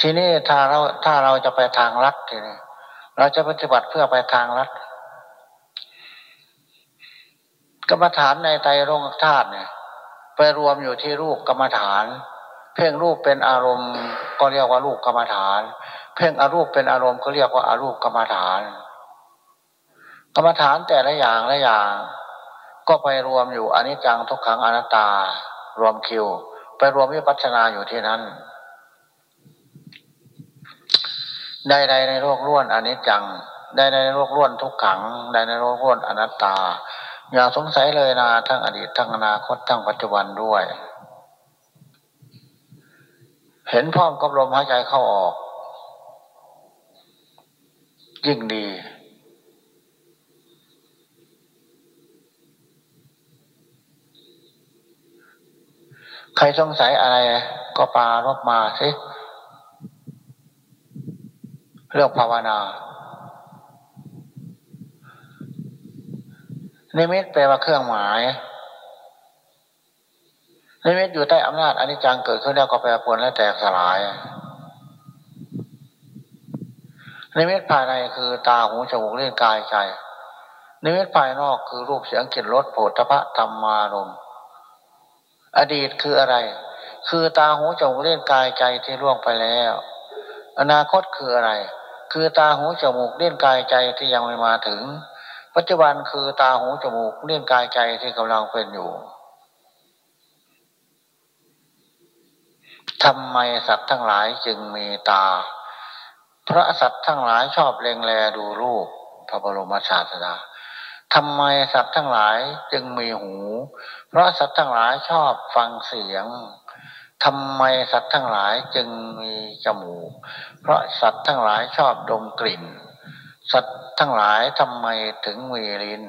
ทีนี้ถ้าเราถ้าเราจะไปทางรัดทีนี้เราจะปฏิบัติเพื่อไปทางรัดกรรมฐานในไตรรงธาตุเนี่ย ไปรวมอยู่ที่รูปกรรมฐาน เพ่งรูปเป็นอารมณ์ก็เรียกว่ารูปกรรมฐาน เพ่งอารูปเป็นอารมณ์ก็เรียกว่าอารูปกรรมฐาน กรรมฐานแต่ละอย่างละอย่าง ก็ไปรวมอยู่อนิจจังทุกขังอนัตตา รวมคิว ไปรวมวิปัสนาอยู่ที่นั้นใดๆในโลกล้วนอนิจจังใดในโลกล้วนทุกขังใดในโลกล้วนอนัตตา อย่าสงสัยเลยนะทั้งอดีตทั้งอนาคตทั้งปัจจุบันด้วย เห็นพร้อมกับลมหายใจเข้าออก ยิ่งดี ใครสงสัยอะไร ก็ปารบมาสิเรื่องภาวนานิมิตแปลว่าเครื่องหมายนิมิตอยู่ใต้อำนาจอนิจจังเกิดขึ้นแล้วก็แปรปรวนและแตกสลายนิมิตภายในคือตาหูจมูกเลี้ยงกายใจนิมิตภายนอกคือรูปเสียงกลิ่นรสโผฏฐะธรรมารม อดีตคืออะไร คือตาหูจมูกเลี้ยงกายใจที่ล่วงไปแล้ว อนาคตคืออะไร คือตาหูจมูกเลี้ยงกายใจที่ยังไม่มาถึง ปัจจุบันคือตาหูจมูกเลี้ยงกายใจที่กำลังเป็นอยู่ทำไมสัตว์ทั้งหลายจึงมีตา พระสัตว์ทั้งหลายชอบเล็งแลดูรูปพระบรมศาสดา ทำไมสัตว์ทั้งหลายจึงมีหู เพราะสัตว์ทั้งหลายชอบฟังเสียงทำไมสัตว์ทั้งหลายจึงมีจมูก เพราะสัตว์ทั้งหลายชอบดมกลิ่น สัตว์ทั้งหลายทำไมถึงมีลิ้น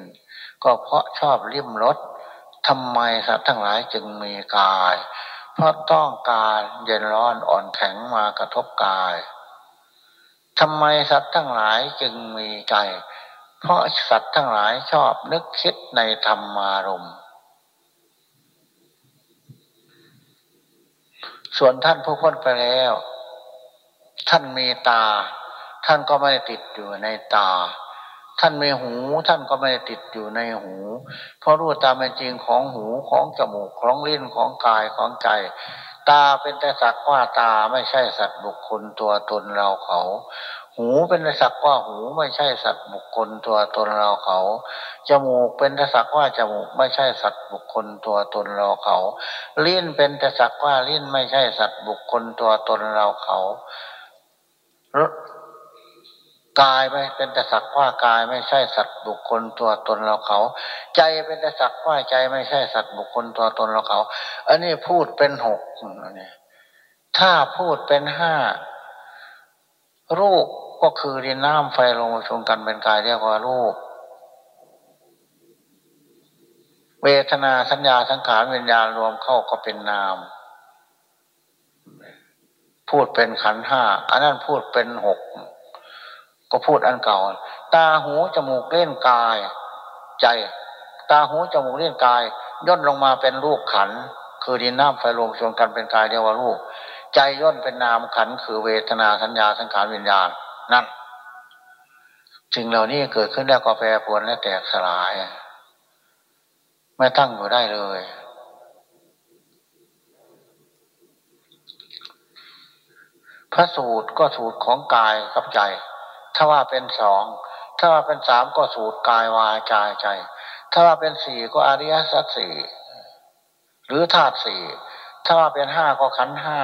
ก็เพราะชอบริมรสทำไมสัตว์ทั้งหลายจึงมีกาย เพราะต้องการเย็นร้อนอ่อนแข็งมากระทบกายทำไมสัตว์ทั้งหลายจึงมีใจ เพราะสัตว์ทั้งหลายชอบนึกคิดในธรรมารมส่วนท่านผู้พ้นไปแล้ว ท่านมีตา ท่านก็ไม่ได้ติดอยู่ในตา ท่านมีหู ท่านก็ไม่ได้ติดอยู่ในหู เพราะรู้ตามเป็นจริงของหูของจมูกของลิ้นของกายของใจ ตาเป็นแต่สักว่าตาไม่ใช่สัตว์บุคคลตัวตนเราเขา หูเป็นแต่สักว่าหูไม่ใช่สัตว์บุคคลตัวตนเราเขา จมูกเป็นแต่สักว่าจมูกไม่ใช่สัตว์บุคคลตัวตนเราเขา ลิ้นเป็นแต่สักว่าลิ้นไม่ใช่สัตว์บุคคลตัวตนเราเขากายไม่เป็นแต่สักว่ากายไม่ใช่สัตว์บุคคลตัวตนเราเขา ใจเป็นแต่สักว่าใจไม่ใช่สัตว์บุคคลตัวตนเราเขา อันนี้พูดเป็นหกถ้าพูดเป็นห้ารูป ก็คือดินน้ำไฟลงมาชงกันเป็นกายเรียกว่ารูป เวทนาสัญญาสังขารวิญญาณรวมเข้าก็เป็นนาม พูดเป็นขันห้าอันนั้นพูดเป็นหกก็พูดอันเก่า ตาหูจมูกเล่นกาย ใจ ตาหูจมูกเล่นกาย ย่นลงมาเป็นรูปขัน คือดินน้ำไฟลมชวนกันเป็นกายเรียกว่ารูป ใจย่นเป็นนามขันคือเวทนาสัญญาสังขารวิญญาณ นั่นสิ่งเหล่านี้เกิดขึ้นแล้วก็แปรปรวนและแตกสลาย ไม่ตั้งอยู่ได้เลย พระสูตรก็สูตรของกายกับใจ ถ้าว่าเป็นสอง ถ้าว่าเป็นสามก็สูตรกายวาจาใจ ถ้าว่าเป็นสี่ก็อริยสัจสี่หรือธาตุสี่ ถ้าว่าเป็นห้าก็ขันห้า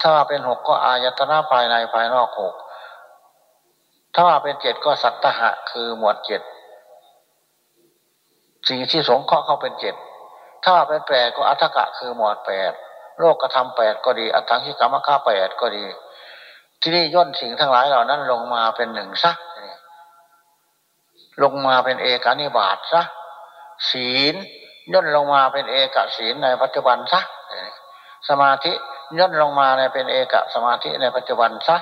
ถ้าว่าเป็นหกก็อายตนะภายในภายนอกหก ถ้าว่าเป็นเจ็ดก็สัตตหะ คือหมวดเจ็ดสิ่งที่สงเคราะห์เข้าเป็นเจ็ดถ้าเป็นแปดก็อัตถกะคือหมวดแปดโลกกระทำแปดก็ดีอัตถังคิกรรมค่าแปดก็ดี ที่นี่ย่นสิ่งทั้งหลายเหล่านั้นลงมาเป็นหนึ่งซะลงมาเป็นเอกานิบาตซะศีลย่นลงมาเป็นเอกศีลในปัจจุบันซะสมาธิย่นลงมาในเป็นเอกสมาธิในปัจจุบันซะ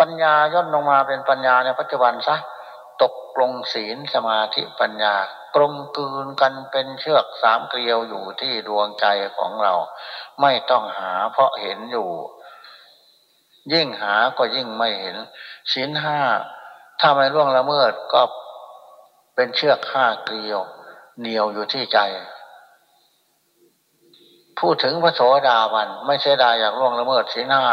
ปัญญาย่นลงมาเป็นปัญญาในปัจจุบันซะตกลงศีลสมาธิปัญญากลมกลืนกันเป็นเชือกสามเกลียวอยู่ที่ดวงใจของเรา ไม่ต้องหาเพราะเห็นอยู่ ยิ่งหาก็ยิ่งไม่เห็นศีลห้าถ้าไม่ล่วงละเมิดก็เป็นเชือกห้าเกลียว เหนียวอยู่ที่ใจ พูดถึงพระโสดาบัน ไม่เสียดายอยากล่วงละเมิดสีลห้า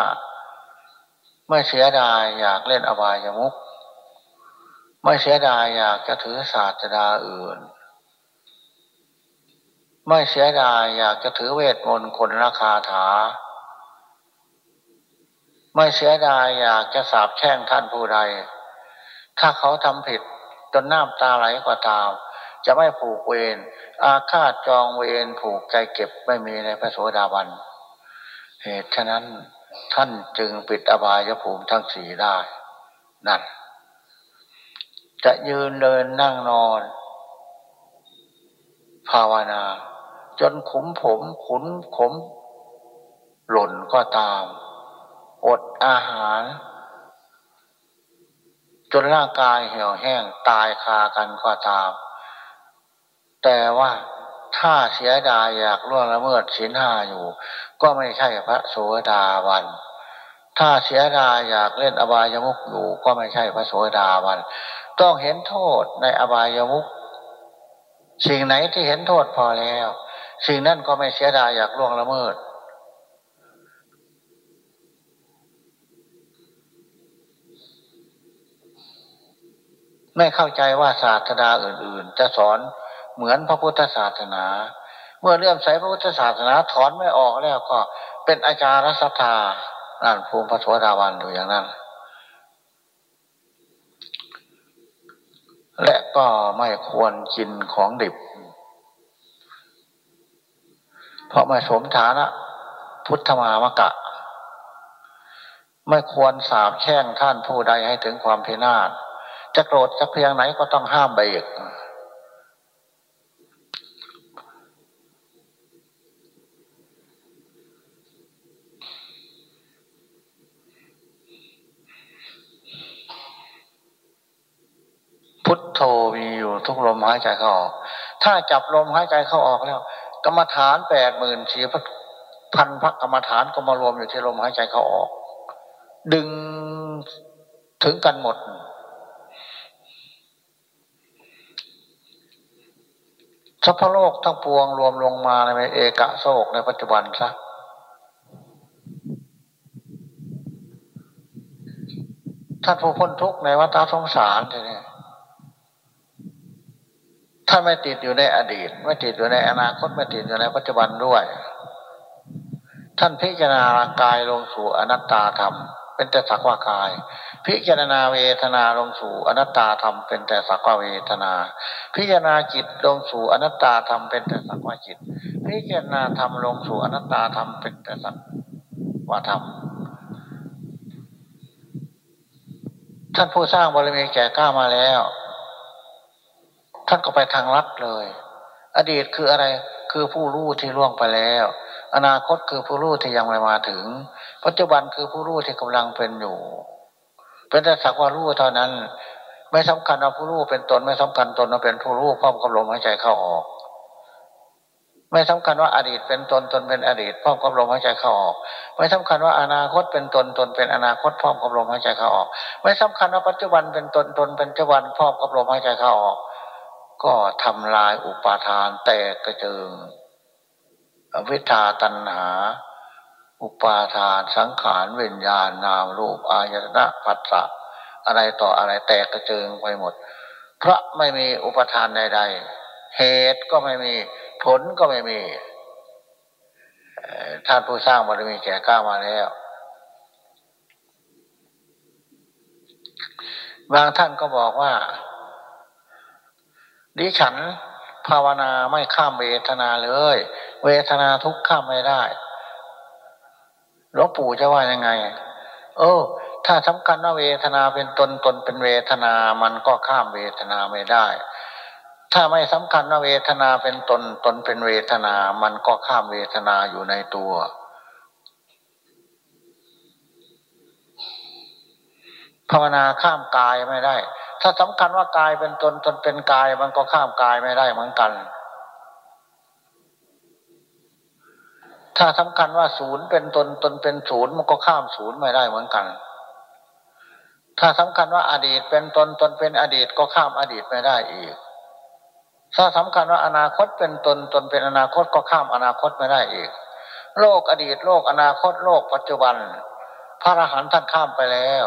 ไม่เสียดายอยากเล่นอบายามุกไม่เสียดายอยากจะถือศาสตราอื่น ไม่เสียดายอยากจะถือเวทมนต์คนราคาถา ไม่เสียดายอยากจะสาบแช่งท่านผู้ใด ถ้าเขาทำผิดจนน้ำตาไหลก็ตาม จะไม่ผูกเวรอาฆาตจองเวรผูกใจเก็บไม่มีในพระโสดาบัน เหตุฉะนั้น ท่านจึงปิดอบายภูมิทั้งสี่ได้ นั่น จะยืนเดินนั่งนอน ภาวนา จนขุมผมขุนขม หล่นก็ตาม อดอาหาร จนร่างกายเหี่ยวแห้งตายคากันก็ตาม แต่ว่า ถ้าเสียดายอยากล่วงละเมิดศีลห้าอยู่ ก็ไม่ใช่พระโสดาบัน ถ้าเสียดายอยากเล่นอบายมุกอยู่ ก็ไม่ใช่พระโสดาบัน ต้องเห็นโทษในอบายามุขสิ่งไหนที่เห็นโทษพอแล้ว สิ่งนั้นก็ไม่เสียดายอยากล่วงละเมิดไม่เข้าใจว่าศาสนาอื่น ๆ จะสอน เหมือนพระพุทธศาสนา เมื่อเลื่อมใสพระพุทธศาสนาถอนไม่ออกแล้วก็เป็นอาจารย์รัศธานั่นภูมิพระสวดาวันอยู่อย่างนั้น และก็ไม่ควรกินของดิบ เพราะไม่สมฐานะพุทธมามกะ ไม่ควรสาบแช่งท่านผู้ใดให้ถึงความพินาศจะโกรธจะเพียงไหนก็ต้องห้ามเบรกพุท โธมีอยู่ทุกลมหายใจเข้าออก ถ้าจับลมหายใจเข้าออกแล้ว กรรมฐานแปดหมื่นสี่พันพักกรรมฐานก็มารวมอยู่ที่ลมหายใจเข้าออก ดึงถึงกันหมด สัพพโลกทั้งปวงรวมลงมาในเอกะโศกในปัจจุบันซะท่านผู้พ้นทุกข์ในวัฏสงสารเนี่ย ถ้าไม่ติดอยู่ในอดีต ไม่ติดอยู่ในอนาคตไม่ติดอยู่ในปัจจุบันด้วย ท่านพิจารณากายลงสู่อนัตตาธรรม เป็นแต่สักว่ากาย พิจารณาเวทนาลงสู่อนัตตาธรรมเป็นแต่สักว่าเวทนา พิจารณาจิตลงสู่อนัตตาธรรมเป็นแต่สักว่าจิต พิจารณาธรรมลงสู่อนัตตาธรรมเป็นแต่สักว่าธรรมท่านผู้สร้างบาริเวณแก่กล้ามาแล้ว ท่านก็ไปทางลัดเลย อดีตคืออะไรคือผู้รู้ที่ล่วงไปแล้ว อนาคตคือผู้รู้ที่ยังไม่มาถึง ปัจจุบันคือผู้รู้ที่กำลังเป็นอยู่ เป็นแต่สักว่ารู้เท่านั้น ไม่สำคัญว่าผู้รู้เป็นตนไม่สำคัญตนว่าเป็นผู้รู้พร้อมกับลมหายใจเข้าออก ไม่สำคัญว่าอดีตเป็นตนตนเป็นอดีตพร้อมกับลมหายใจเข้าออก ไม่สำคัญว่าอนาคตเป็นตนตนเป็นอนาคตพร้อมกับลมหายใจเข้าออก ไม่สำคัญว่าปัจจุบันเป็นตนตนเป็นปัจจุบันพร้อมกับลมหายใจเข้าออก ก็ทำลายอุปาทานแตกกระเจิงอวิชาตัณหา อุปาทานสังขารเวิญญาณนามรูปอายตนะปัสสะอะไรต่ออะไรแตกกระเจิงไปหมด เพราะไม่มีอุปทานใด ๆ เหตุก็ไม่มีผลก็ไม่มีท่านผู้สร้างบารมีแก่กล้ามาแล้ว บางท่านก็บอกว่า ดิฉันภาวนาไม่ข้ามเวทนาเลย เวทนาทุกข้ามไม่ได้หลวงปู่จะว่ายังไง เออ ถ้าสำคัญว่าเวทนาเป็นตนตนเป็นเวทนา มันก็ข้ามเวทนาไม่ได้ ถ้าไม่สำคัญว่าเวทนาเป็นตนตนเป็นเวทนา มันก็ข้ามเวทนาอยู่ในตัว ภาวนาข้ามกายไม่ได้ ถ้าสำคัญว่ากายเป็นตนตนเป็นกายมันก็ข้ามกายไม่ได้เหมือนกัน ถ้าสำคัญว่าศูนย์เป็นตนตนเป็นศูนย์มันก็ข้ามศูนย์ไม่ได้เหมือนกัน ถ้าสำคัญว่าอดีตเป็นตนตนเป็นอดีตก็ข้ามอดีตไม่ได้อีก ถ้าสำคัญว่าอนาคตเป็นตนตนเป็นอนาคตก็ข้ามอนาคตไม่ได้อีก โลกอดีตโลกอนาคตโลกปัจจุบัน พระอรหันต์ท่านข้ามไปแล้ว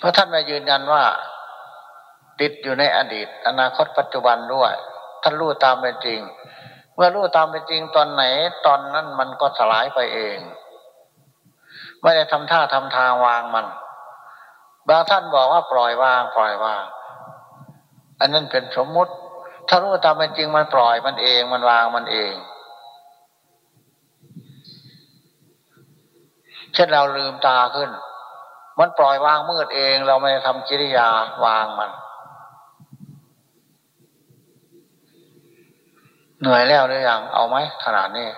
เพราะท่านมายืนยันว่า ติดอยู่ในอดีต อนาคตปัจจุบันด้วย ท่านรู้ตามเป็นจริง เมื่อรู้ตามเป็นจริงตอนไหน ตอนนั้นมันก็สลายไปเอง ไม่ได้ทำท่าทำทางวางมัน บางท่านบอกว่าปล่อยวาง ปล่อยวาง อันนั้นเป็นสมมุติ ถ้ารู้ตามเป็นจริงมันปล่อยมันเองมันวางมันเองเช่นเราลืมตาขึ้น มันปล่อยวางมืดเอง เราไม่ทำกิริยาวางมัน เหนื่อยแล้วหรือยังเอาไหมขนาดนี้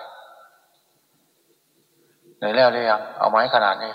เหนื่อยแล้วหรือยังเอาไหมขนาดนี้